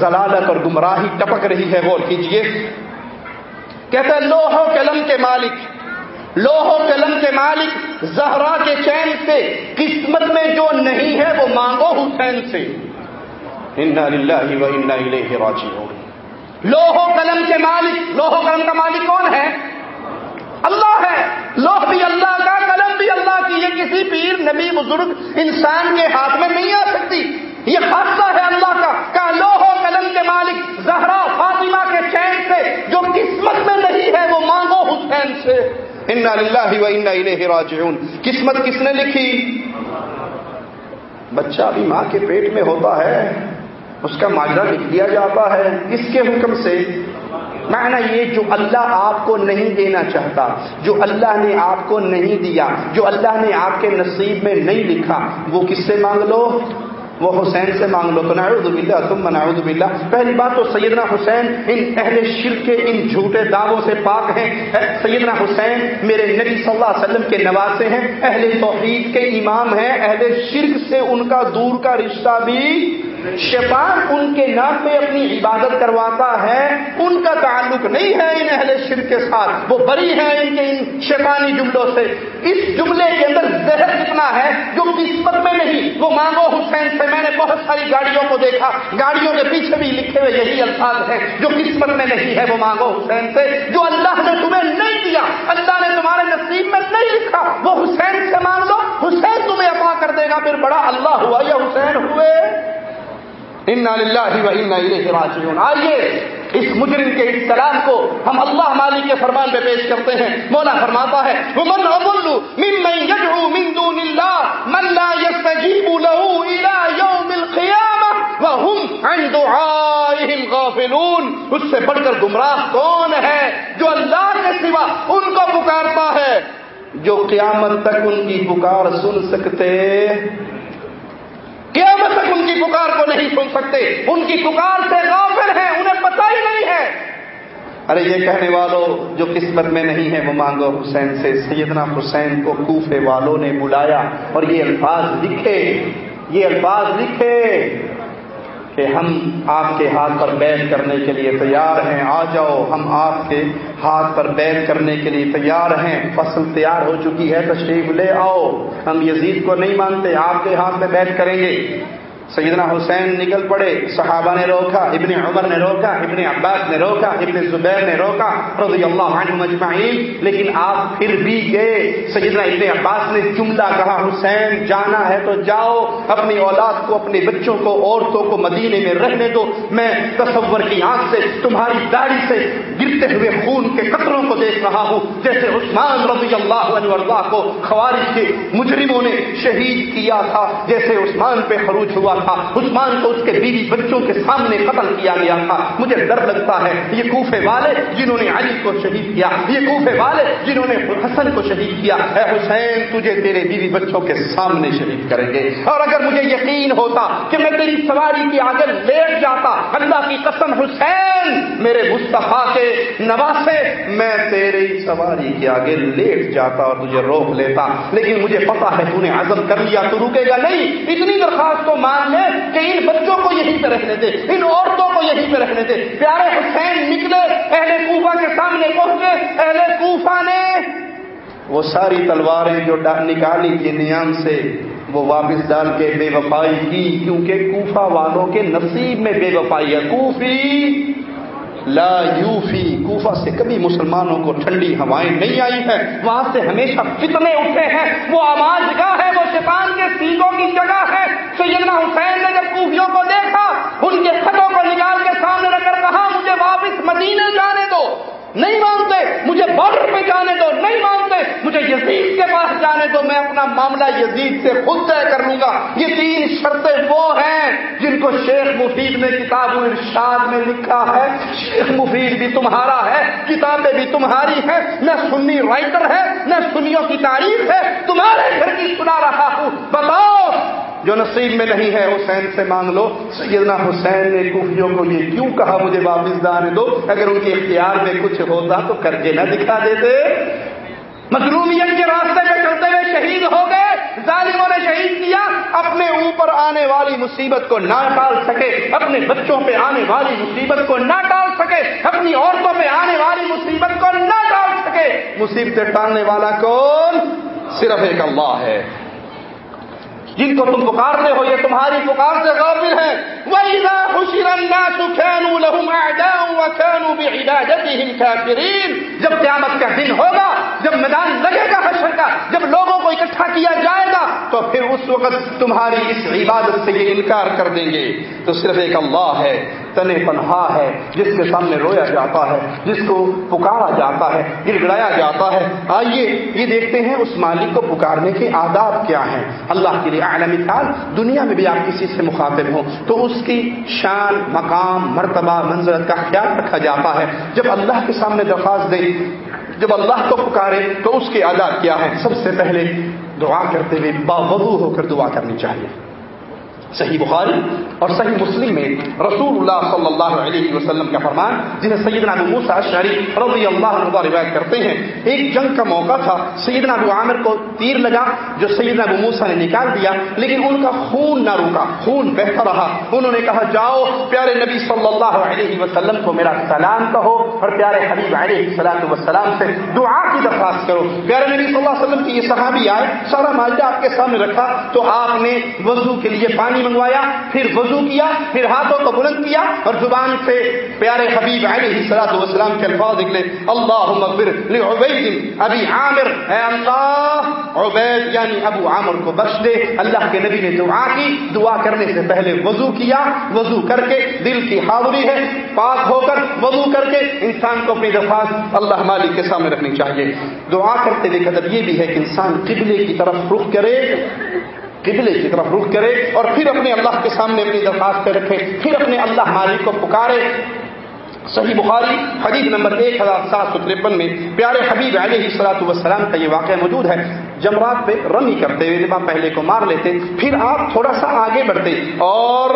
ضلالت اور گمراہی ٹپک رہی ہے، غور کیجیے کہتا ہے لوہو قلم کے مالک لوہو قلم کے مالک، زہرا کے چین سے، قسمت میں جو نہیں ہے وہ مانگو حسین سے۔ لوہو قلم کے مالک لوہو قلم کا مالک کون ہے؟ اللہ ہے۔ لوہ بھی اللہ کا، قلم بھی اللہ کی۔ یہ کسی پیر، نبی، بزرگ، انسان کے ہاتھ میں نہیں آ سکتی۔ یہ خاصہ ہے اللہ کا کہ لوہو قلم کے مالک، زہرا، فاطمہ کے چین سے، جو قسمت میں نہیں ہے وہ مانگو حسین سے۔ انا للہ و انا الیہ راجعون۔ قسمت کس نے لکھی؟ بچہ بھی ماں کے پیٹ میں ہوتا ہے، اس کا ماجرا لکھ دیا جاتا ہے۔ کس کے حکم سے معنی یہ جو اللہ آپ کو نہیں دینا چاہتا، جو اللہ نے آپ کو نہیں دیا، جو اللہ نے آپ کے نصیب میں نہیں لکھا، وہ کس سے مانگ لو؟ وہ حسین سے مانگ لو تو نعوذ باللہ تم نعوذ باللہ۔ پہلی بات تو سیدنا حسین ان اہل شرک کے ان جھوٹے دعووں سے پاک ہیں۔ سیدنا حسین، میرے نبی صلی اللہ علیہ وسلم کے نواسے ہیں۔ اہل توحید کے امام ہیں۔ اہل شرک سے ان کا دور کا رشتہ بھی شیطان ان کے نام پہ اپنی عبادت کرواتا ہے، ان کا تعلق نہیں ہے ان اہل شر کے ساتھ، وہ بری ہے ان کے ان شیطانی جملوں سے۔ اس جملے کے اندر زہر کتنا ہے جو قسمت میں نہیں، وہ مانگو حسین سے، میں نے بہت ساری گاڑیوں کو دیکھا، گاڑیوں کے پیچھے بھی لکھے ہوئے یہی الفاظ ہیں جو قسمت میں نہیں ہے، وہ مانگو حسین سے۔ جو اللہ نے تمہیں نہیں دیا، اللہ نے تمہارے نصیب میں نہیں لکھا، وہ حسین سے مانگ لو، حسین تمہیں عطا کر دے گا، پھر بڑا اللہ ہوا یا حسین ہوئے۔ راجعون۔ آئیے، اس مجرم کے اس کلام کو ہم اللہ مالک کے فرمان پہ پیش کرتے ہیں۔ مولا فرماتا ہے اس سے بڑھ کر گمراہ کون ہے جو اللہ کے سوا ان کو پکارتا ہے؟ جو قیامت تک ان کی پکار سن سکتے قیامت تک ان کی پکار کو نہیں سن سکتے۔ ان کی پکار سے غافل ہیں، انہیں پتہ ہی نہیں ہے۔ ارے، یہ کہنے والوں جو قسمت میں نہیں ہے وہ مانگو حسین سے۔ سیدنا حسین کو کوفے والوں نے بلایا اور یہ الفاظ لکھے۔ یہ الفاظ لکھے۔ کہ ہم آپ کے ہاتھ پر بیٹھ کرنے کے لیے تیار ہیں۔ آ جاؤ، ہم آپ کے ہاتھ پر بیٹھ کرنے کے لیے تیار ہیں۔ فصل تیار ہو چکی ہے، تشریف لے آؤ۔ ہم یزید کو نہیں مانتے، آپ کے ہاتھ میں بیٹھ کریں گے۔ سیدنا حسین نکل پڑے، صحابہ نے روکا، ابن عمر نے روکا، ابن عباس نے روکا، ابن زبیر نے روکا، رضی اللہ عنہ مجمعین لیکن آپ پھر بھی گئے۔ سیدنا ابن عباس نے جملہ کہا، حسین، جانا ہے تو جاؤ، اپنی اولاد کو، اپنے بچوں کو، عورتوں کو مدینے میں رہنے دو۔ میں تصور کی آنکھ سے، تمہاری داڑھی سے گرتے ہوئے خون کے قطروں کو دیکھ رہا ہوں۔ جیسے عثمان رضی اللہ عنہ اللہ کو خوارج کے مجرموں نے شہید کیا تھا، جیسے عثمان پہ خروج ہوا تھا۔ عثمان کو اس کے بیوی بچوں کے سامنے قتل کیا گیا تھا۔ مجھے ڈر لگتا ہے۔ یہ کوفے والے جنہوں نے علی کو شہید کیا، یہ کوفے والے جنہوں نے حسن کو شہید کیا۔ اے حسین، تجھے تیرے بیوی بچوں کے سامنے شہید کریں گے۔ اور اگر مجھے یقین ہوتا کہ میں تیری سواری کی آگے لیٹ جاتا، اللہ کی قسم حسین، میرے مصطفیٰ کے نواسے میں تیری سواری کے آگے لیٹ جاتا اور تجھے روک لیتا، لیکن مجھے پتا ہے تو نے عزم کر لیا، تو رکے گا نہیں۔ اتنی درخواست کو مان لے کہ ان بچوں کو یہیں پہ رکھنے دے، ان عورتوں کو یہیں پہ رکھنے دے۔ پیارے حسین نکلے، اہل کوفہ کے سامنے پہنچے۔ اہل کوفہ نے وہ ساری تلواریں جو نکالی تھی نیام سے، وہ واپس ڈال کے بے وفائی کی، کیونکہ کوفہ والوں کے نصیب میں بے وفائی ہے۔ کوفی لا یوفی کوفہ سے کبھی مسلمانوں کو ٹھنڈی ہوائیں نہیں آئی ہیں۔ وہاں سے ہمیشہ فتنے اٹھے ہیں۔ وہ آواز گاہ ہے، وہ شیطان کے سینگوں کی جگہ ہے۔ سیدنا حسین نے جب کوفیوں کو دیکھا، ان کے خطوں کو نکال کے سامنے رکھ کر کہا واپس مدینے جانے دو۔ نہیں مانتے، مجھے بارڈر پہ جانے دو۔ نہیں مانتے، مجھے یزید کے پاس جانے دو۔ میں اپنا معاملہ یزید سے خود طے کر لوں گا۔ یہ تین شرطیں وہ ہیں جن کو شیخ مفید نے کتاب ارشاد میں لکھا ہے۔ شیخ مفید بھی تمہارا ہے، کتابیں بھی تمہاری ہیں۔ نہ سنی رائٹر ہے، نہ سنیوں کی تعریف ہے۔ تمہارے گھر کی سنا رہا ہوں۔ بتاؤ جو نصیب میں نہیں ہے، حسین سے مانگ لو۔ سیدنا حسین نے کوفیوں کو یہ کیوں کہا؟ مجھے واپس جانے دو۔ اگر ان کے اختیار میں کچھ ہوتا تو کر کے نہ دکھا دیتے۔ مظلومیت کے راستے میں چلتے ہوئے شہید ہو گئے۔ ظالموں نے شہید کیا۔ اپنے اوپر آنے والی مصیبت کو نہ ٹال سکے۔ اپنے بچوں پہ آنے والی مصیبت کو نہ ٹال سکے۔ اپنی عورتوں پہ آنے والی مصیبت کو نہ ٹال سکے۔ مصیبتیں ٹالنے والا کون؟ صرف ایک اللہ ہے۔ جن کو تم پکارتے ہو، یہ تمہاری پکار سے غافل ہے جب قیامت کا دن ہوگا، جب میدان لگے گا حشر کا، جب لوگوں کو اکٹھا کیا جائے گا، تو پھر اس وقت تمہاری اس عبادت سے یہ انکار کر دیں گے۔ تو صرف ایک اللہ ہے۔ تن پنہا ہے، جس کے سامنے رویا جاتا ہے، جس کو پکارا جاتا ہے گر گڑایا جاتا ہے۔ آئیے یہ دیکھتے ہیں اس مالک کو پکارنے کے آداب کیا ہیں۔ اللہ کے لیے عالمی خیال دنیا میں بھی آپ کسی سے مخاطب ہوں۔ تو اس کی شان، مقام، مرتبہ منظرت کا خیال رکھا جاتا ہے۔ جب اللہ کے سامنے درخواست دے، جب اللہ کو پکارے، تو اس کے آداب کیا ہے سب سے پہلے دعا کرتے ہوئے باوضو ہو کر دعا کرنی چاہیے۔ صحیح بخاری اور صحیح مسلم میں رسول اللہ صلی اللہ علیہ وسلم کا فرمان، جنہیں سیدنا ابو موسا شہری رضی اللہ عنہ روایت کرتے ہیں۔ ایک جنگ کا موقع تھا، سیدنا ابو عامر کو تیر لگا، جو سیدنا ابو موسا نے نکال دیا، لیکن ان کا خون نہ رکا، خون بہتا رہا۔ انہوں نے کہا، جاؤ، پیارے نبی صلی اللہ علیہ وسلم کو میرا سلام کہو اور پیارے حبیب علیہ السلام وسلام سے دعا کی درخواست کرو۔ پیارے نبی صلی اللہ علیہ وسلم کی یہ صحابی آئے، سارا معاہدہ آپ کے سامنے رکھا، تو آپ نے وضو کے لیے پانی منگوایا، پھر وضو کیا، پھر ہاتھوں کو بلند کیا اور زبان سے پیارے حبیب علیہ سلاۃ وسلام کے الفاظ نکلے اللہ مغفر لعبید ابی عامر، اے اللہ، عبید یعنی ابو عامر کو بخش دے۔ اللہ کے نبی نے دعا کی، دعا کرنے سے پہلے وضو کیا، وضو کر کے دل کی حاضری ہے، پاک ہو کر وضو کر کے انسان کو اپنی درخواست اللہ مالک کے سامنے رکھنی چاہیے۔ دعا کرتے ہوئے قدر یہ بھی ہے کہ انسان قبلے کی طرف رخ کرے۔ قبلے کی طرف رخ کرے اور پھر اپنے اللہ کے سامنے اپنی درخواست پہ رکھے، پھر اپنے اللہ مالک کو پکارے۔ صحیح بخاری، حدیث نمبر ایک ہزار سات سو ترپن میں پیارے حبیب علیہ صلاحت وسلام کا یہ واقعہ موجود ہے۔ جمرات پہ رمی کرتے ہوئے پہلے کو مار لیتے، پھر آپ تھوڑا سا آگے بڑھتے اور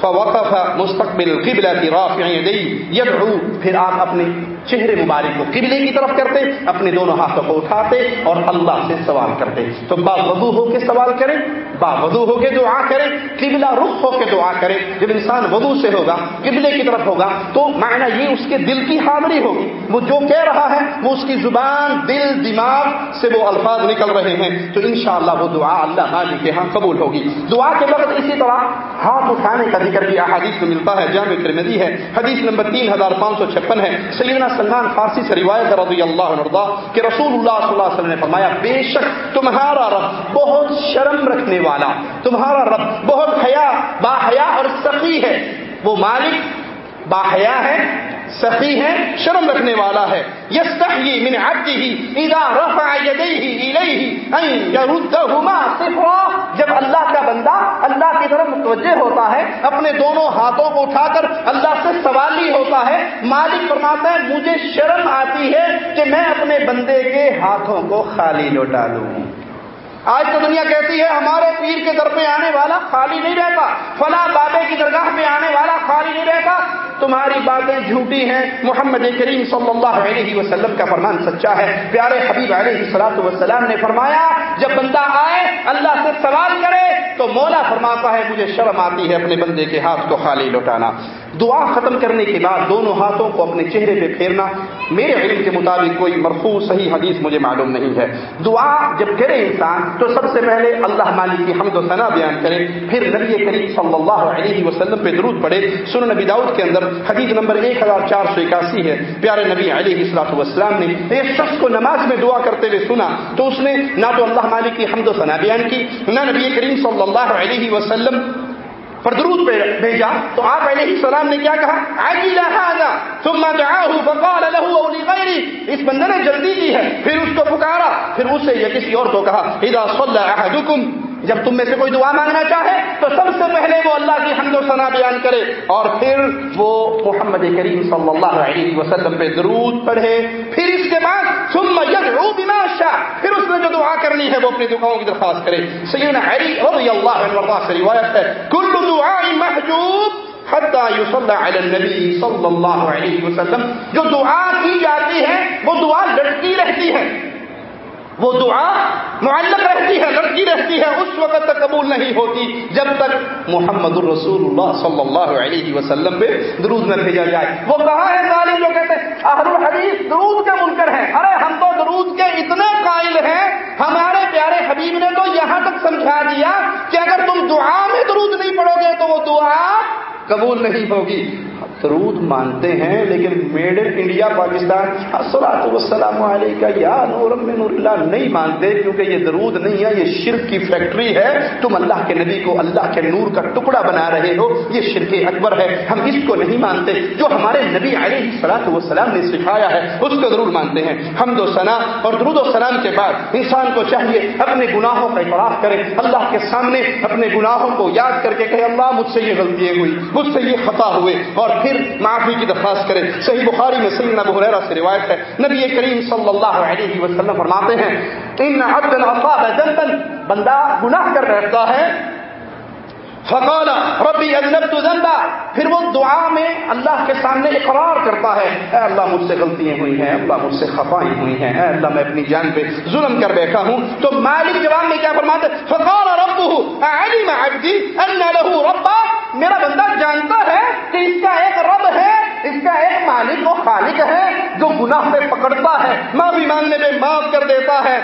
فوقف مستقبل قبلہ کی رافع یدعو پھر آپ اپنے چہرے مبارک کو قبلے کی طرف کرتے، اپنے دونوں ہاتھوں کو اٹھاتے اور اللہ سے سوال کرتے۔ تو با وضو ہو کے سوال کریں با وضو ہو کے دعا کریں، قبلہ رخ ہو کے دعا کرے جب انسان وضو سے ہوگا، قبلے کی طرف ہوگا، تو معنی یہ اس کے دل کی حاضری ہوگی۔ وہ جو کہہ رہا ہے، وہ اس کی زبان، دل، دماغ سے وہ الفاظ نکل رہے ہیں۔ تو انشاءاللہ وہ دعا اللہ کے ہاں قبول ہوگی۔ دعا کے وقت اسی طرح ہاتھ اٹھانے کا ذکر کے احادیث میں ملتا ہے، جامع ترمدی ہے، حدیث نمبر تین ہزار پانچ سو چھپن ہے۔ سیدنا سلمان فارسی سے روایت رضی اللہ عنہ کہ رسول اللہ صلی اللہ علیہ وسلم نے فرمایا، بے شک تمہارا رب بہت شرم رکھنے والا، تمہارا رب بہت حیا با حیا اور سخی ہے۔ وہ مالک با حیا ہے سخی ہے، شرم رکھنے والا ہے۔ یستحیی من عبده اذا رفع يديه الیہ ان صفرا جب اللہ کا بندہ اللہ کی طرف متوجہ ہوتا ہے، اپنے دونوں ہاتھوں کو اٹھا کر اللہ سے سوالی ہوتا ہے، مالک فرماتا ہے، مجھے شرم آتی ہے کہ میں اپنے بندے کے ہاتھوں کو خالی لوٹا لوں آج تو دنیا کہتی ہے ہمارے پیر کے در پہ آنے والا خالی نہیں رہتا، فلاں بابے کی درگاہ پہ آنے والا خالی نہیں رہتا۔ تمہاری باتیں جھوٹی ہیں۔ محمد کریم صلی اللہ علیہ وسلم کا فرمان سچا ہے۔ پیارے حبیب علیہ صلاحت وسلام نے فرمایا، جب بندہ آئے، اللہ سے سوال کرے، تو مولا فرماتا ہے، مجھے شرم آتی ہے اپنے بندے کے ہاتھ کو خالی لوٹانا۔ دعا ختم کرنے کے بعد دونوں ہاتھوں کو اپنے چہرے پہ پھیرنا، میرے علم کے مطابق کوئی مرفوع صحیح حدیث مجھے معلوم نہیں ہے۔ دعا جب کرے انسان، تو سب سے پہلے اللہ مالک کی حمد و ثنا بیان کرے، پھر نبی کریم صلی اللہ علیہ وسلم پہ درود پڑے سن نبی داؤد کے اندر حدیث نمبر ایک ہزار چار سو اکاسی ہے۔ پیارے نبی علیہ السلاط والسلام نے ایک شخص کو نماز میں دعا کرتے ہوئے سنا، تو اس نے نہ تو اللہ مالک کی حمد و ثنا بیان کی، نہ نبی کریم صلی اللہ علیہ وسلم پر درود بھیجا۔ تو آپ علیہ السلام نے کیا کہا؟ ثم دعاه فقال له او لغيري اس بندے نے جلدی کی ہے، پھر اس کو پکارا، پھر اس سے یا کسی اور کو کہا، اذا صلى احدكم جب تم میں سے کوئی دعا مانگنا چاہے تو سب سے پہلے وہ اللہ کی حمد و ثنا بیان کرے اور پھر وہ محمد کریم صلی اللہ علیہ وسلم پہ درود پڑھے۔ پھر اس کے بعد ثم يدعو بما شاء۔ پھر اس نے جو دعا کرنی ہے وہ اپنی دعاؤں کی درخواست کرے۔ سیدنا علی رضی اللہ عنہ سے روایت ہے، کل دعاء محجوب حتى يصلى على النبي صلی اللہ علیہ وسلم۔ جو دعا کی جاتی ہے، وہ دعا لڑکی رہتی ہے۔ وہ دعا معلق رہتی ہے، لڑکی رہتی ہے، اس وقت تک قبول نہیں ہوتی، جب تک محمد الرسول اللہ صلی اللہ علیہ وسلم پہ درود میں بھیجا جائے۔ وہ کہاں ہے تعلیم جو کہتے ہیں، اہل الحدیث درود کے منکر ہیں۔ ارے، ہم تو درود کے اتنے قائل ہیں، ہمارے پیارے حبیب نے تو یہاں تک سمجھا دیا کہ اگر تم دعا میں درود نہیں پڑھو گے تو وہ دعا قبول نہیں ہوگی۔ درود مانتے ہیں، لیکن میڈ ان انڈیا پاکستان السلام علیکم یا نور نور اللہ، نہیں مانتے، کیونکہ یہ درود نہیں ہے، یہ شرک کی فیکٹری ہے۔ تم اللہ کے نبی کو اللہ کے نور کا ٹکڑا بنا رہے ہو، یہ شرک اکبر ہے۔ ہم اس کو نہیں مانتے، جو ہمارے نبی علیہ سلاط وسلام نے سکھایا ہے، اس کو ضرور مانتے ہیں۔ ہم دو ثنا اور درود و سلام کے بعد انسان کو چاہیے اپنے گناہوں کا اعتراف کرے، اللہ کے سامنے اپنے گناہوں کو یاد کر کے کہ اللہ مجھ سے یہ غلطیاں ہوئی، مجھ سے یہ خطا ہوئے، اور پھر معافی کی درخواست کرے۔ صحیح بخاری میں سیدنا ابو ہریرہ سے روایت ہے۔ نبی کریم صلی اللہ علیہ وسلم فرماتے ہیں، ان عبد اصاب ذنبا بندہ گناہ کر رہتا ہے فقال، ربی اذنبت ذنبا۔ پھر وہ دعا میں اللہ کے سامنے اقرار کرتا ہے، اے اللہ مجھ سے غلطیاں ہوئی ہیں اللہ مجھ سے خفائیں ہوئی ہیں، اے اللہ میں اپنی جان پہ ظلم کر بیٹھا ہوں۔ تو مالک جواب میں کیا فرماتے فقال ربه علم عبدي ان له ربا۔ میرا بندہ جانتا ہے کہ اس کا ایک رب ہے، اس کا ایک مالک و خالق ہے جو گناہ پہ پکڑتا ہے، معافی مانگنے پہ معاف کر دیتا ہے۔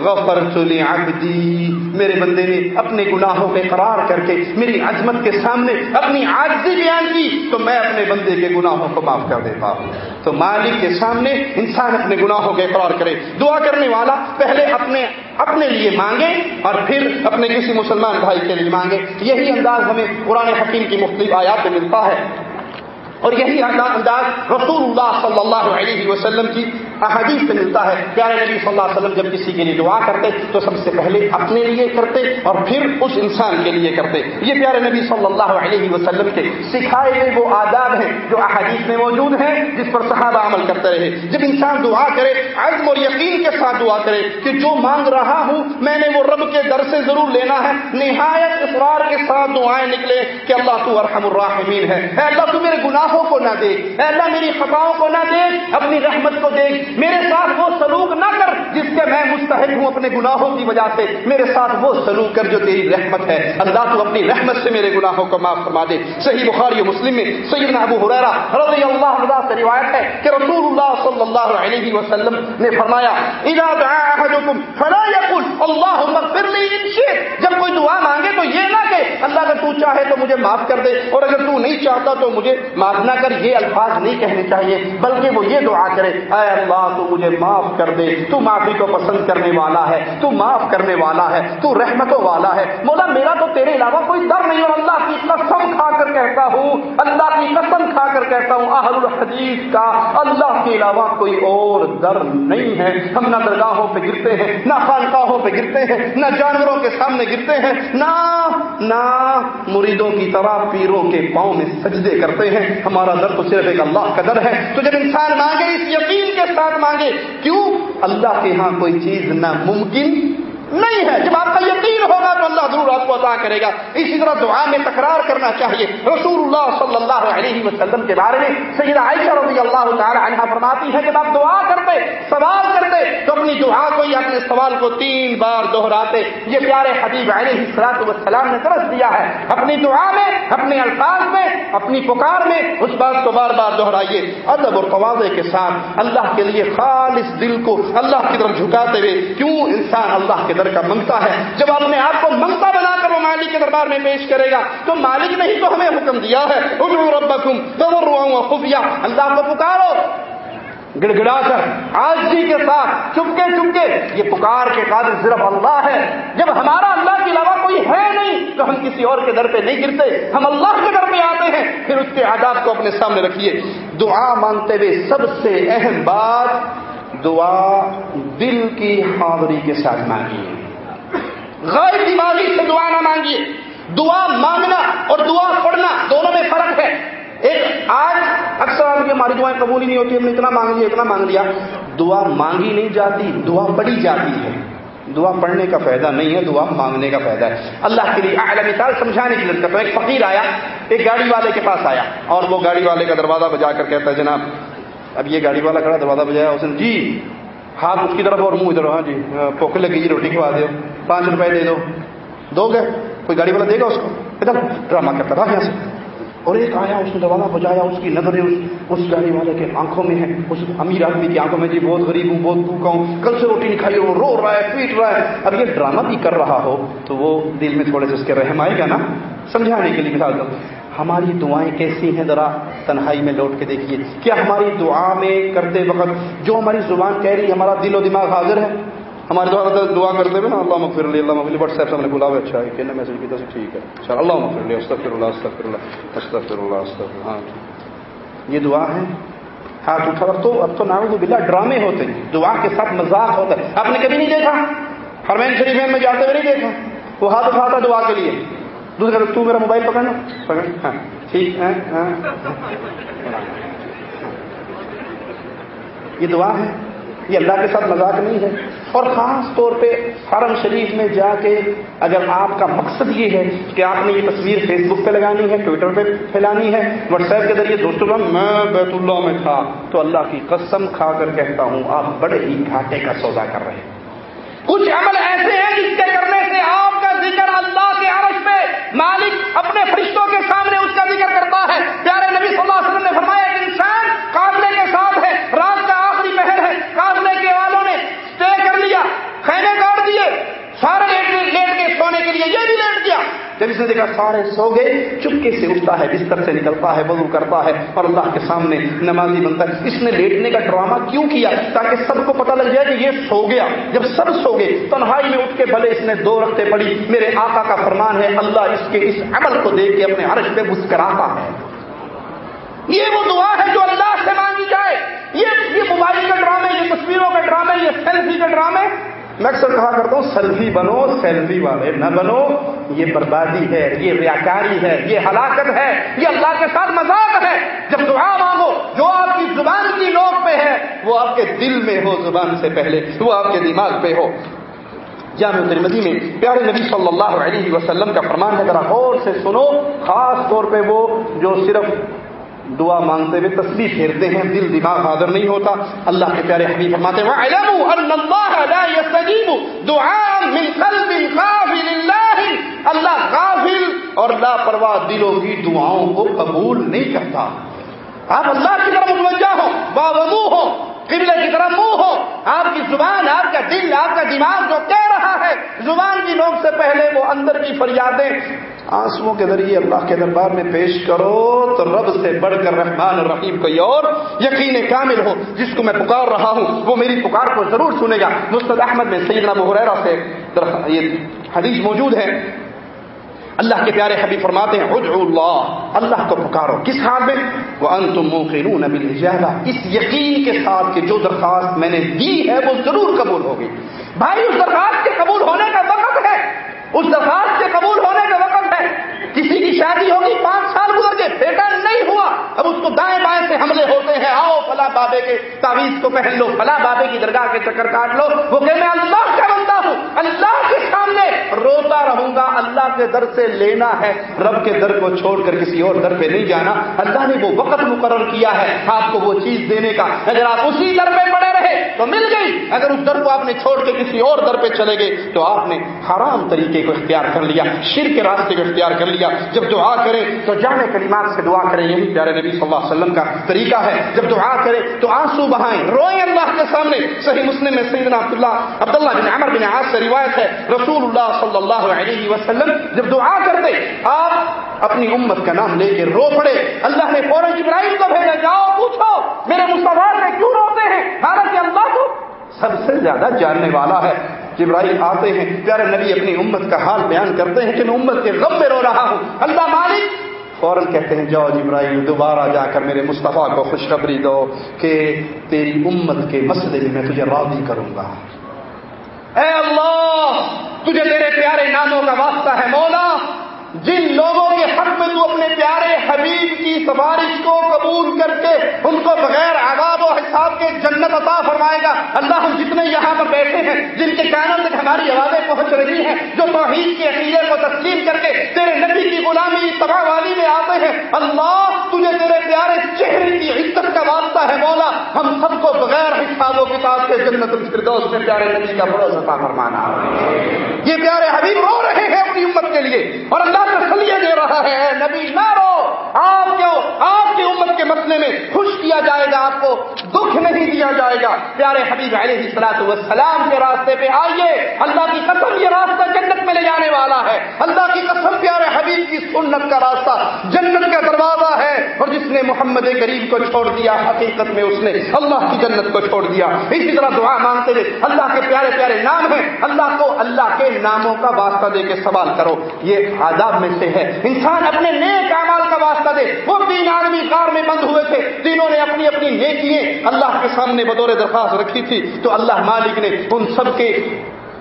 غفر عبدی۔ میرے بندے نے اپنے گناہوں پہ قرار کر کے میری عظمت کے سامنے اپنی عاجزی بیان کی، تو میں اپنے بندے کے گناہوں کو معاف کر دیتا ہوں۔ تو مالک کے سامنے انسان اپنے گناہوں کے قرار کرے۔ دعا کرنے والا پہلے اپنے اپنے لیے مانگے اور پھر اپنے کسی مسلمان بھائی کے لیے مانگے۔ یہی انداز ہمیں قرآن حکیم کی مختلف آیات میں ملتا ہے۔ اور یہی انداز رسول اللہ صلی اللہ علیہ وسلم کی احادیث سے ملتا ہے۔ پیارے نبی صلی اللہ علیہ وسلم جب کسی کے لیے دعا کرتے تو سب سے پہلے اپنے لیے کرتے اور پھر اس انسان کے لیے کرتے۔ یہ پیارے نبی صلی اللہ علیہ وسلم کے سکھائے ہوئے وہ آداب ہیں جو احادیث میں موجود ہیں، جس پر صحابہ عمل کرتے رہے۔ جب انسان دعا کرے، عزم اور یقین کے ساتھ دعا کرے کہ جو مانگ رہا ہوں، میں نے وہ رب کے در سے ضرور لینا ہے۔ نہایت اسرار کے ساتھ دعائیں نکلے کہ اللہ تو ارحم الراحمین ہے۔ اے اللہ تو میرے گناہ گناہوں کو نہ دیکھ۔ اے اللہ، میری خطاؤں کو نہ دیکھ۔ اپنی رحمت کو دیکھ۔ میرے ساتھ وہ سلوک نہ کر جس کے میں مستحق ہوں اپنے گناہوں کی وجہ سے۔ میرے ساتھ وہ سلوک کر جو تیری رحمت ہے۔ اللہ، تو اپنی رحمت سے میرے گناہوں کو معاف فرما دے۔ صحیح بخاری مسلم میں سیدنا ابو حریرہ رضی اللہ عنہ سے روایت ہے کہ رسول اللہ صلی اللہ علیہ وسلم نے فرمایا، اذا دعا احدكم فلا يقول اللهم اغفر لي ان شئت۔ جب کوئی دعا مانگے تو یہ نہ کہ اللہ، اگر تو چاہے تو مجھے معاف کر دے، اور اگر تو نہیں چاہتا تو مجھے معاف نہ کر یہ الفاظ نہیں کہنے چاہیے، بلکہ وہ یہ دعا کرے، اے اللہ تو مجھے معاف کر دے، تو معافی کو پسند کرنے والا ہے، تو معاف کرنے والا ہے، تو رحمتوں والا ہے۔ مولا، میرا تو تیرے علاوہ کوئی در نہیں اور اللہ کی قسم کھا کر کہتا ہوں، اللہ کی قسم کھا کر کہتا ہوں، اہل الحدیث کا اللہ کے علاوہ کوئی اور در نہیں ہے۔ ہم نہ درگاہوں پہ گرتے ہیں، نہ خانقاہوں پہ گرتے ہیں، نہ جانوروں کے سامنے گرتے ہیں، نہ نہ مریدوں کی طرح پیروں کے پاؤں میں سجدے کرتے ہیں۔ ہمارا در تو صرف ایک اللہ کا در ہے۔ تو جب انسان مانگے اس یقین کے ساتھ مانگے، کیوں؟ اللہ کے ہاں کوئی چیز ناممکن نہیں ہے۔ جب آپ کا یقین ہوگا تو اللہ ضرور آپ کو عطا کرے گا۔ اسی طرح دعا میں تکرار کرنا چاہیے۔ رسول اللہ صلی اللہ علیہ وسلم کے بارے میں سیدہ عائشہ رضی اللہ تعالی عنہ فرماتی ہے، جب آپ دعا کرتے، سوال کرتے، تو اپنی دعا کو یا اپنے سوال کو تین بار دوہراتے یہ پیارے حبیب علیہ السلاط والسلام نے درس دیا ہے۔ اپنی دعا میں، اپنے الفاظ میں، اپنی پکار میں اس بات کو بار بار دوہرائیے ادب اور توازے کے ساتھ اللہ کے لیے خالص دل کو اللہ کی طرف جھکاتے ہوئے کیوں انسان اللہ کے در کا منگتا ہے۔ جب اپنے آپ کو منگتا بنا کر وہ مالک کے دربار میں پیش کرے گا، تو مالک نے ہی تو ہمیں حکم دیا ہے۔ ربکم خفیہ اللہ کو پکارو۔ گڑ گڑا کر۔ آج جی کے ساتھ چپکے چپکے۔ یہ پکار کے قابل صرف اللہ ہے۔ جب ہمارا اللہ کے علاوہ کوئی ہے نہیں، تو ہم کسی اور کے در پہ نہیں گرتے۔ ہم اللہ کے در پہ آتے ہیں۔ پھر اس کے آداب کو اپنے سامنے رکھیے۔ دعا مانگتے ہوئے سب سے اہم بات دعا دل کی حاضری کے ساتھ مانگیے۔ غیر دماغی سے دعا نہ مانگیے۔ دعا مانگنا اور دعا پڑھنا دونوں میں فرق ہے۔ ایک، آج اکثر آپ کی ہماری دعائیں قبول ہی نہیں ہوتی، ہم نے اتنا مانگ لیا، اتنا مانگ لیا۔ دعا مانگی نہیں جاتی، دعا پڑھی جاتی ہے۔ دعا پڑھنے کا فائدہ نہیں ہے، دعا مانگنے کا فائدہ ہے۔ اللہ کے لیے اعلی مثال سمجھانے کی ضرورت تو ایک فقیر آیا، ایک گاڑی والے کے پاس آیا اور وہ گاڑی والے کا دروازہ بجا کر کہتا ہے، جناب اب یہ گاڑی والا کھڑا دروازہ بجایا اس نے جی ہاتھ اس کی طرف اور منہ ادھر ہاں جی ہاں، پوکھ لگی جی روٹی کھوا دو پانچ روپے دے دو۔ دو گے کوئی گاڑی والا دے گا اس کو؟ ادھر، ڈرامہ کرتا رہا یہاں سے۔ اور ایک آیا، اس نے دروازہ بجایا، اس کی نظریں اس گاڑی والے کے آنکھوں میں ہیں، اس امیر آدمی کی آنکھوں میں جی بہت غریب ہوں، بہت بھوکا ہوں، کل سے روٹی نہیں کھائی، وہ رو رہا ہے، پیٹ رہا ہے۔ اب یہ ڈرامہ بھی کر رہا ہو تو وہ دل میں تھوڑے سے اس کے رحم آئے گا نا، سمجھانے کے لیے مثال دو ہماری دعائیں کیسی ہیں ذرا تنہائی میں لوٹ کے دیکھیے۔ کیا ہماری دعا میں کرتے وقت جو ہماری زبان کہہ رہی ہے، ہمارا دل و دماغ حاضر ہے؟ ہمارے دعا دعا کرتے ہوئے نا، اللہ مغفر اللہ اللہ مغفر واٹس ایپ سے ہم نے بولا اچھا ہے کہ میسج کیا ٹھیک ہے۔ اچھا اللہ مغفر اللہ استغفر اللہ استغفر اللہ استغفر اللہ استغفر ہاں یہ دعا ہے، ہاتھ اٹھا اب تو اب تو نام بلا ڈرامے ہوتے ہیں۔ دعا کے ساتھ مذاق ہوتا ہے۔ آپ نے کبھی نہیں دیکھا؟ ہرمین شریف میں جاتے ہوئے نہیں دیکھا؟ وہ ہاتھ اٹھاتا دعا کے لیے۔ دوسرے تو میرا موبائل پکڑنا پکڑ ہاں۔ ٹھیک ہے ہاں۔ یہ دعا ہے۔ یہ اللہ کے ساتھ مذاق نہیں ہے۔ اور خاص طور پہ حرم شریف میں جا کے اگر آپ کا مقصد یہ ہے کہ آپ نے یہ تصویر فیس بک پہ لگانی ہے ٹویٹر پہ پھیلانی ہے واٹس ایپ کے ذریعے دوستوں میں بیت اللہ میں تھا، تو اللہ کی قسم کھا کر کہتا ہوں، آپ بڑے ہی گھاٹے کا سودا کر رہے ہیں۔ کچھ عمل ایسے ہیں جس کے کرنے سے آپ کا ذکر اللہ کے عرش پہ مالک اپنے فرشتوں کے سامنے اس کا ذکر کرتا ہے۔ پیارے نبی صلی اللہ علیہ وسلم نے فرمایا کہ انسان قابلے کے ساتھ ہے، رات کا آخری مہر ہے۔ قابلے کے والوں نے اسٹے کر لیا خیمے کاٹ دیے۔ سارے لیٹ لیٹ کے سونے کے لیے یہ بھی لیٹ دیا جب اس نے دیکھا سارے سو گئے، چپکے سے اٹھتا ہے، بستر سے نکلتا ہے، وضو کرتا ہے اور اللہ کے سامنے نمازی بنتا ہے۔ اس نے لیٹنے کا ڈرامہ کیوں کیا؟ تاکہ سب کو پتا لگ جائے کہ یہ سو گیا۔ جب سب سو گئے، تنہائی میں اٹھ کے بھلے اس نے دو رکھتے پڑی میرے آقا کا فرمان ہے، اللہ اس کے اس عمل کو دیکھ کے اپنے عرش پہ مسکراتا ہے۔ یہ وہ دعا ہے جو اللہ سے مانگی جائے۔ یہ موبائل کے ڈرامے یہ تصویروں کے ڈرامے یہ سیلفی کے ڈرامے میں اکثر کہا کرتا ہوں، سیلفی بنو، سیلفی والے نہ بنو، یہ بربادی ہے، یہ ریاکاری ہے، یہ ہلاکت ہے، یہ اللہ کے ساتھ مذاق ہے۔ جب دعا مانگو، جو آپ کی زبان کی نوک پہ ہے، وہ آپ کے دل میں ہو زبان سے پہلے، وہ آپ کے دماغ پہ ہو۔ جامع ترمدی میں پیارے نبی صلی اللہ علیہ وسلم کا فرمان ہے، ذرا غور سے سنو، خاص طور پہ وہ جو صرف دعا مانگتے ہوئے تصویر پھیرتے ہیں، دل دماغ حاضر نہیں ہوتا۔ اللہ کے پیارے حبیب فرماتے ہیں اللہ غافل اور لاپرواہ دلوں کی دعاؤں کو قبول نہیں کرتا۔ آپ اللہ کی طرف متوجہ ہو بابو ہو قبلے کی طرف منہ ہو آپ کی زبان، آپ کا دل، آپ کا دماغ جو کہہ رہا ہے، زبان کی نوک سے پہلے وہ اندر کی فریادیں آنسو کے ذریعے اللہ کے دربار میں پیش کرو تو رب سے بڑھ کر رحمان الرحیم کوئی اور یقین کامل ہو جس کو میں پکار رہا ہوں، وہ میری پکار کو ضرور سنے گا۔ مستد احمد میں سیدنا محریرہ سے یہ حدیث موجود ہے۔ اللہ کے پیارے حبیب فرماتے ہیں، ادعو اللہ اللہ کو پکارو۔ کس حال میں؟ وہ انتم موقنون بالاجابہ اس یقین کے ساتھ کہ جو درخواست میں نے دی ہے، وہ ضرور قبول ہوگی۔ بھائی، اس درخواست کے قبول ہونے کا وقت ہے۔ اس درخواست کے قبول ہونے کا وقت ہے کسی کی شادی ہوگی، پانچ سال گزر کے بیٹا نہیں ہوا۔ اب اس کو دائیں بائیں سے حملے ہوتے ہیں۔ آؤ فلاں بابے کے تعویذ کو پہن لو، فلاں بابے کی درگاہ کے چکر کاٹ لو۔ وہ کہ میں اللہ کا بندہ ہوں، اللہ کے سامنے روتا رہوں گا۔ اللہ کے در سے لینا ہے۔ رب کے در کو چھوڑ کر کسی اور در پہ نہیں جانا۔ اللہ نے وہ وقت مقرر کیا ہے آپ کو وہ چیز دینے کا۔ اگر آپ اسی در پہ پڑے رہے تو مل گئی۔ اگر اس در کو آپ نے چھوڑ کے کسی اور در پہ چلے گئے تو آپ نے حرام طریقے کو اختیار کر لیا شر کے راستے کو اختیار کر لیا۔ جب جب دعا کرے تو جانے کلمات سے دعا کرے، یہی پیارے نبی صلی اللہ علیہ وسلم کا طریقہ ہے۔ جب دعا کرے تو آنسو بہائیں۔ روئیں اللہ کے سامنے۔ صحیح مسلم میں سیدنا عبداللہ عبداللہ بن عمر بن عاص سے روایت ہے۔ رسول اللہ صلی اللہ علیہ وسلم جب دعا کرتے، آپ اپنی امت کا نام لے کے رو پڑے۔ اللہ نے فوراً ابراہیم کو بھیجا، جاؤ پوچھو، میرے مسلمان میں کیوں روتے ہیں؟ حالانکہ اللہ کو سب سے زیادہ جاننے والا ہے۔ جبرائیل آتے ہیں، پیارے نبی اپنی امت کا حال بیان کرتے ہیں کہ میں امت کے غم میں رو رہا ہوں۔ اللہ مالک! فوراً کہتے ہیں، جاؤ جبرائیل، دوبارہ جا کر میرے مصطفیٰ کو خوشخبری دو کہ تیری امت کے مسئلے میں میں تجھے راضی کروں گا۔ اے اللہ، تجھے تیرے پیارے ناموں کا واسطہ ہے، مولا! جن لوگوں کے حق میں تو اپنے پیارے حبیب کی سفارش کو قبول کر کے ان کو بغیر آزاد و حساب کے جنت عطا فرمائے گا۔ اللہ ہم جتنے یہاں پر بیٹھے ہیں، جن کے کانوں تک ہماری آوازیں پہنچ رہی ہیں، جو توحید کے عقیدے کو تسلیم کر کے تیرے نبی کی غلامی تباہ والی میں آتے ہیں، اللہ تجھے تیرے پیارے چہرے کی عزت کا واسطہ ہے، مولا۔ ہم سب کو بغیر حساب و کتاب کے جنت الفردوس میں پیارے نبی کا بڑا عطا فرمانا۔ یہ پیارے حبیب رو رہے ہیں اپنی امت کے لیے۔ اور اللہ تسلیہ دے رہا ہے۔ اے نبی، نہ رو۔ آپ کیوں؟ آپ کی امت کے مسئلے میں خوش کیا جائے گا؟ آپ کو دکھ نہیں دیا جائے گا۔ پیارے حبیب علیہ السلاط والسلام کے راستے پہ آئیے۔ اللہ کی قسم، یہ راستہ جنت میں لے جانے والا ہے۔ اللہ کی قسم، پیارے حبیب کی سنت کا راستہ جنت کا دروازہ ہے۔ اور جس نے محمد کریم کو چھوڑ دیا، حقیقت میں اس نے اللہ کی جنت کو چھوڑ دیا۔ اسی طرح دعا مانگتے ہوئے اللہ کے پیارے پیارے نام ہیں۔ اللہ کو اللہ کے ناموں کا واسطہ دے کے سوال کرو۔ یہ آداب میں سے ہے۔ انسان اپنے نیک اعمال کا واسطہ دے۔ وہ تین آدمی کار میں بند ہوئے تھے تینوں نے اپنی اپنی نیکیاں اللہ کے سامنے بطور درخواست رکھی تھی۔ تو اللہ مالک نے ان سب کے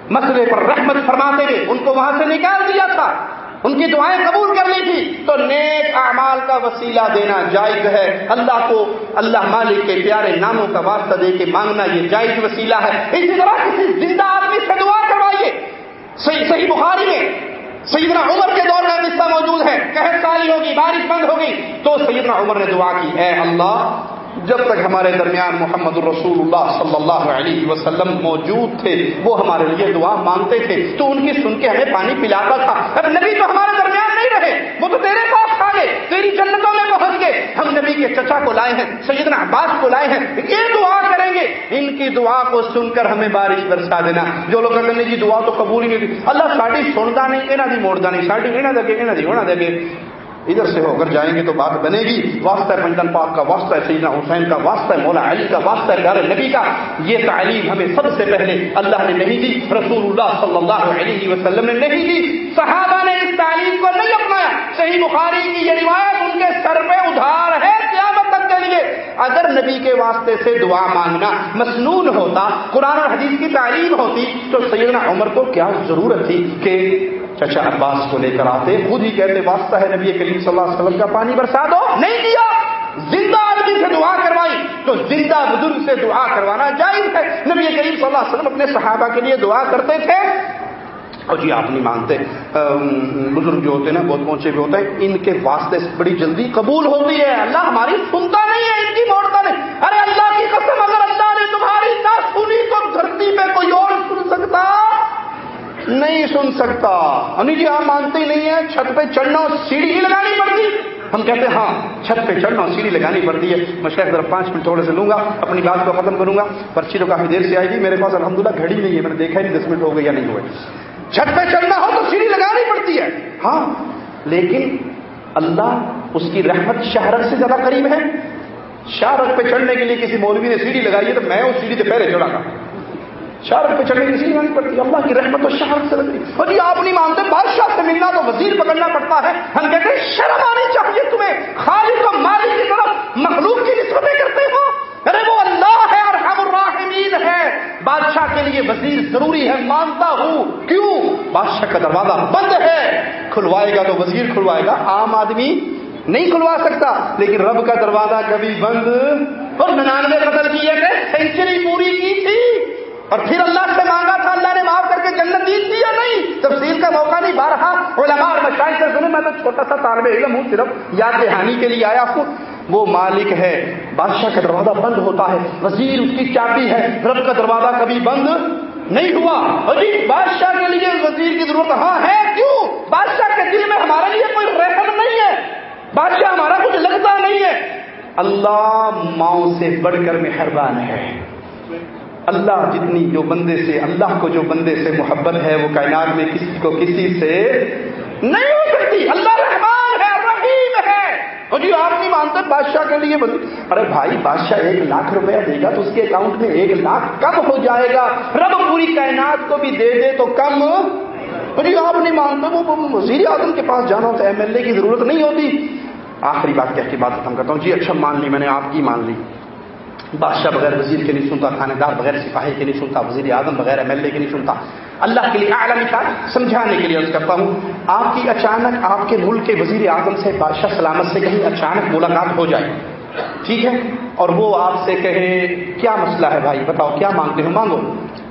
مسئلے پر رحمت فرماتے ہوئے ان کو وہاں سے نکال دیا تھا۔ ان کی دعائیں قبول کر لی تھی۔ تو نیک اعمال کا وسیلہ دینا جائز ہے۔ اللہ کو اللہ مالک کے پیارے ناموں کا واسطہ دے کے مانگنا یہ جائز وسیلہ ہے۔ اسی طرح کسی زندہ آدمی سے دعا کروائیے۔ صحیح صحیح بخاری میں سیدنا عمر کے دور میں قصہ موجود ہے۔ کہ سالی ہوگی، بارش بند ہوگی۔ تو سیدنا عمر نے دعا کی، اے اللہ جب تک ہمارے درمیان محمد الرسول اللہ صلی اللہ علیہ وسلم موجود تھے، وہ ہمارے لیے دعا مانگتے تھے۔ تو ان کی سن کے ہمیں پانی پلاتا تھا۔ اب نبی تو ہمارے درمیان نہیں رہے۔ وہ تو تیرے پاس آ گئے، تیری جنتوں میں پہنچ گئے۔ ہم نبی کے چچا کو لائے ہیں، سیدنا عباس کو لائے ہیں۔ یہ دعا کریں گے۔ ان کی دعا کو سن کر ہمیں بارش برسا دینا۔ جو لوگ کہتے ہیں جی دعا تو قبول ہی نہیں اللہ ساڑی سنتا نہیں کہنا دی موڑتا نہیں، ساڑی کہنا دے کہنا دی ہونا دے ادھر سے ہو کر جائیں گے تو بات بنے گی۔ واسطہ پنجن پاک کا واسطہ، سیدنا حسین کا واسطہ، مولا علی کا واسطہ، پیارے نبی کا، یہ تعلیم ہمیں سب سے پہلے اللہ نے نہیں دی رسول اللہ صلی اللہ علیہ وسلم نے نہیں دی۔ صحابہ نے اس تعلیم کو نہیں اپنایا۔ صحیح بخاری کی یہ روایت ان کے سر پہ ادھار ہے۔ قیامت اگر نبی کے واسطے سے دعا مانگنا مسنون ہوتا، قرآن اور حدیث کی تعلیم ہوتی، تو سیدنا عمر کو کیا ضرورت تھی کہ چچا عباس کو لے کر آتے؟ خود ہی کہتے، واسطہ ہے نبی کریم صلی اللہ علیہ وسلم کا پانی برسا دو۔ نہیں کیا زندہ آدمی سے دعا کروائی، تو زندہ بزرگ سے دعا کروانا جائز ہے۔ نبی کریم صلی اللہ علیہ وسلم اپنے صحابہ کے لیے دعا کرتے تھے۔ اور جی آپ نہیں مانتے بزرگ جو ہوتے ہیں نا، بہت پہنچے بھی ہوتے ہیں، ان کے واسطے بڑی جلدی قبول ہوتی ہے۔ اللہ ہماری سنتا نہیں ہے، ان کی موڑتا نہیں۔ ارے اللہ کی قسم، اگر اللہ نے تمہاری نہ سنی تو دھرتی پہ کوئی اور سن سکتا؟ نہیں سن سکتا۔ انی جی آپ مانتے ہی نہیں ہے چھت پہ چڑھنا سیڑھی ہی لگانی پڑتی۔ ہم کہتے ہیں ہاں چھت پہ چڑھنا سیڑھی لگانی پڑتی ہے۔ میں شاید ذرا پانچ منٹ تھوڑے سے لوں گا، اپنی بات کو ختم کروں گا۔ پرچی تو کافی دیر سے آئے گی، میرے پاس الحمدللہ گھڑی نہیں ہے، میں نے دیکھا ہی نہیں، دس منٹ ہو گئے یا نہیں ہوئے۔ چھت پہ چڑھنا ہو تو سیڑھی لگانی پڑتی ہے۔ ہاں لیکن اللہ اس کی رحمت شہرت سے زیادہ قریب ہے۔ شہرت پہ چڑھنے کے لیے کسی مولوی نے سیڑھی لگائی ہے تو میں اس سیڑھی سے پہلے چڑھا گا شہرت پہ چڑھنے کی سیڑھی پڑتی اللہ کی رحمت و شہرت سے لگتی اور یہ آپ نہیں مانتے، بادشاہ سے ملنا تو وزیر پکڑنا پڑتا ہے۔ ہم کہتے ہیں، شرم آنی چاہیے تمہیں خالد و مالک کی طرف مخلوق کی نسبتیں کرتے ہو ارے وہ اللہ ہے اور ہم الراحمین ہے بادشاہ کے لیے وزیر ضروری ہے، مانتا ہوں۔ کیوں؟ بادشاہ کا دروازہ بند ہے۔ کھلوائے گا تو وزیر کھلوائے گا۔ عام آدمی نہیں کھلوا سکتا، لیکن رب کا دروازہ کبھی بند۔ اور ننانوے قتل کیے تھے سینچری پوری کی تھی۔ اور پھر اللہ سے مانگا تھا، اللہ نے معاف کر کے جنت دی تھی یا نہیں؟ تفصیل کا موقع نہیں۔ بارہا علماء اور مشاہد سے سنے میں تو چھوٹا سا طالب علم ہوں، صرف یاد دہانی کے لیے آیا ہوں۔ وہ مالک ہے۔ بادشاہ کا دروازہ بند ہوتا ہے۔ وزیر اس کی چابی ہے۔ رب کا دروازہ کبھی بند نہیں ہوا۔ جی بادشاہ کے لیے وزیر کی ضرورت ہاں ہے، کیوں؟ بادشاہ کے دل میں ہمارے لیے کوئی رحم نہیں ہے۔ بادشاہ ہمارا کچھ لگتا نہیں ہے۔ اللہ ماؤں سے بڑھ کر مہربان ہے۔ اللہ جتنی جو بندے سے، اللہ کو جو بندے سے محبت ہے، وہ کائنات میں کسی کو کسی سے نہیں ہو سکتی۔ اللہ رحمان ہے، رحیم ہے۔ اور جی آپ نہیں مانتے بادشاہ کے لیے ارے بھائی، بادشاہ ایک لاکھ روپیہ دے گا تو اس کے اکاؤنٹ میں ایک لاکھ کم ہو جائے گا۔ رب پوری کائنات کو بھی دے دے تو کم۔ جی آپ نہیں مانتے، وہ وزیر اعظم کے پاس جانا تو ایم ایل اے کی ضرورت نہیں ہوتی۔ آخری بات کہہ کے بات ختم کرتا ہوں۔ جی اچھا مان لی، میں نے آپ کی مان لی۔ بادشاہ بغیر وزیر کے نہیں سنتا، تھانے دار بغیر سپاہی کے نہیں سنتا، وزیر اعظم بغیر ایم ایل اے کے نہیں سنتا۔ اللہ کے لیے اعلیٰ مثال سمجھانے کے لیے عرض کرتا ہوں، آپ کی اچانک آپ کے ملک کے وزیر اعظم سے بادشاہ سلامت سے کہیں اچانک ملاقات ہو جائے، ٹھیک ہے؟ اور وہ آپ سے کہے، کیا مسئلہ ہے بھائی؟ بتاؤ، کیا مانگتے ہو؟ مانگو۔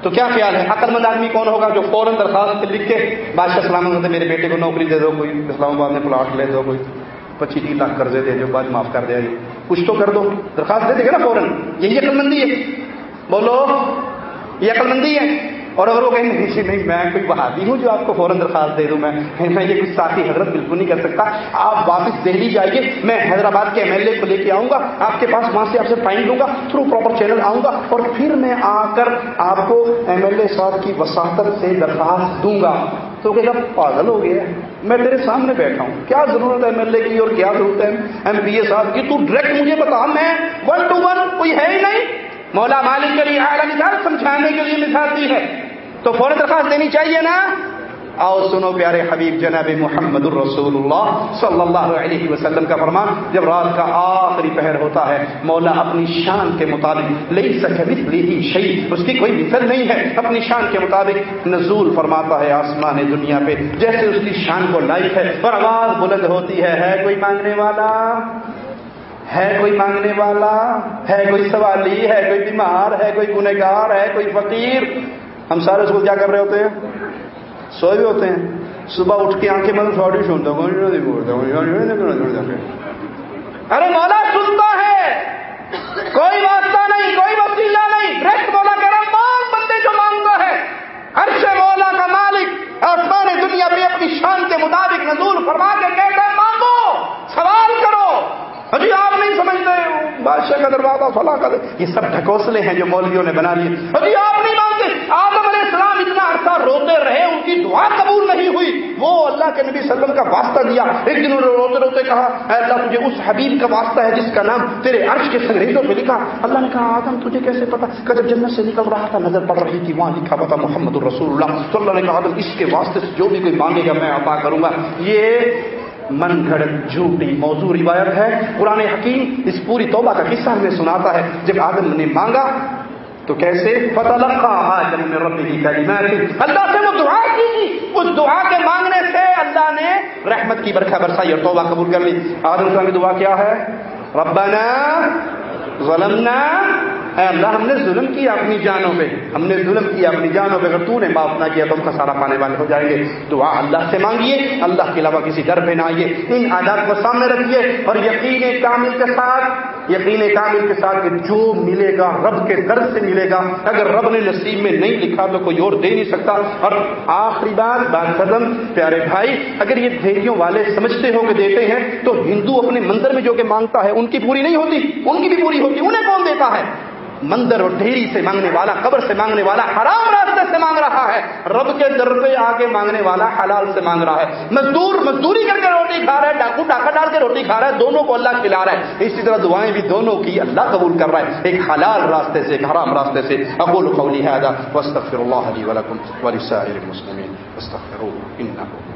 تو کیا خیال ہے؟ عقل مند آدمی کون ہوگا جو فوراً درخواست لکھ کے بادشاہ سلامت میرے بیٹے کو نوکری دے دو، کوئی اسلام آباد میں پلاٹ لے دو، کوئی پچیس تین لاکھ قرضے دے دو، بعد معاف کر دے۔ کچھ تو کر دو۔ درخواست دے دے گا نا فوراً۔ یہی عقل مندی ہے۔ بولو، یہ عقل مندی ہے۔ اور اگر وہ کہیں نہیں جی نہیں، میں کوئی بہادی ہوں جو آپ کو فوراً درخواست دے دوں، میں میں یہ کچھ ساتھی حضرت بالکل نہیں کر سکتا۔ آپ واپس دہلی جائیے، میں حیدرآباد کے ایم ایل اے کو لے کے آؤں گا، آپ کے پاس وہاں سے آپ سے فائن لوں گا تھرو پراپر چینل آؤں گا، اور پھر میں آ کر آپ کو ایم ایل اے صاحب کی وساطت سے درخواست دوں گا۔ تو کہ پاگل ہو گیا۔ میں تیرے سامنے بیٹھا ہوں۔ کیا ضرورت ہے ایم ایل اے کی اور کیا ضرورت ہے ایم پی اے صاحب کی؟ تو ڈائریکٹ مجھے بتا، میں ون ٹو ون کوئی ہے ہی نہیں۔ مولا مالک کے لیے اعلیٰ مثال سمجھانے کے لیے مثال دی ہے۔ تو فوراً درخواست دینی چاہیے نا؟ آؤ سنو پیارے حبیب جناب محمد الرسول اللہ صلی اللہ علیہ وسلم کا فرمان، جب رات کا آخری پہر ہوتا ہے، مولا اپنی شان کے مطابق لئی سکے شہید اس کی کوئی مثل نہیں ہے۔ اپنی شان کے مطابق نزول فرماتا ہے آسمان دنیا پہ، جیسے اس کی شان کو لائق ہے اور آواز بلند ہوتی ہے۔ ہے کوئی مانگنے والا؟ ہے کوئی مانگنے والا، ہے کوئی سوالی، ہے کوئی بیمار، ہے کوئی گنہگار، ہے کوئی فقیر، ہم سارے اس کو کیا کر رہے ہوتے ہیں؟ سوئے بھی ہوتے ہیں۔ صبح اٹھ کے آنکھیں مطلب تھوڑی سنتا ارے مولا سنتا ہے۔ کوئی واسطہ نہیں، کوئی وسیلہ نہیں۔ ڈائریکٹ مولا کہہ رہا بندے جو مانگتا ہے، عرش مولا کا مالک آسمان دنیا پہ اپنی شان کے مطابق نزول فرما کے کہتا ہے، مانگو، سوال کرو۔ ابھی آپ نہیں سمجھتے۔ بادشاہ کا دروازہ فلاں کا یہ سب ڈھکوسلے ہیں جو مولویوں نے بنا لیے۔ ابھی آپ نہیں مانگتے آدم علیہ السلام اتنا عرصہ روتے رہے، ان کی دعا قبول نہیں ہوئی۔ وہ اللہ کے نبی صلی اللہ علیہ وسلم کا واسطہ دیا۔ ایک دن انہوں نے روتے روتے کہا، اے اللہ، تجھے اس حبیب کا واسطہ ہے جس کا نام تیرے عرش کے سنگریزوں میں لکھا۔ اللہ نے کہا، آدم، تجھے کیسے پتا کہ جب جنت سے نکل رہا تھا، نظر پڑ رہی تھی، وہاں لکھا پتا محمد الرسول اللہ۔ تو اللہ نے کہا، آدم، اس کے واسطے سے جو بھی کوئی مانگے گا، میں عطا کروں گا۔ یہ من گھڑت جھوٹی موضوع روایت ہے۔ قرآن حکیم اس پوری توبہ کا قصہ ہمیں سناتا ہے۔ جب آدم نے مانگا تو کیسے؟ پتہ لگا اللہ سے وہ دعا کی۔ اس دعا کے مانگنے سے اللہ نے رحمت کی برکھا برسائی اور توبہ قبول کر لی۔ آدم کی دعا کیا ہے؟ ربنا ظلمنا، اے اللہ، ہم نے ظلم کیا اپنی جانوں پہ۔ ہم نے ظلم کیا اپنی جانوں پہ۔ اگر تو نے معاف نہ کیا، تو ہم کا سارا پانے والے ہو جائیں گے۔ دعا اللہ سے مانگیے۔ اللہ کے علاوہ کسی ڈر پہ نہ آئیے۔ ان آداب کو سامنے رکھیے اور یقین کامل کے ساتھ، یقین کامل کے ساتھ کہ جو ملے گا، رب کے در سے ملے گا۔ اگر رب نے نصیب میں نہیں لکھا تو کوئی اور دے نہیں سکتا۔ اور آخری بات بات قدم پیارے بھائی، اگر یہ دھیریوں والے سمجھتے ہو کہ دیتے ہیں، تو ہندو اپنے مندر میں جو کہ مانگتا ہے، ان کی پوری نہیں ہوتی۔ ان کی بھی پوری ہوتی انہیں کون دیتا ہے؟ مندر اور ڈھیری سے مانگنے والا، قبر سے مانگنے والا حرام راستے سے مانگ رہا ہے۔ رب کے در پہ آ کے مانگنے والا حلال سے مانگ رہا ہے۔ مزدور، مزدوری کر کے روٹی کھا رہا ہے، ڈاکو، ڈاکہ ڈال کے روٹی کھا رہا ہے، دونوں کو اللہ کھلا رہا ہے۔ اسی طرح دعائیں بھی دونوں کی اللہ قبول کر رہا ہے۔ ایک حلال راستے سے، ایک حرام راستے سے۔ اقول قولی هذا واستغفر الله لي ولكم ولسائر المسلمين، واستغفروه انه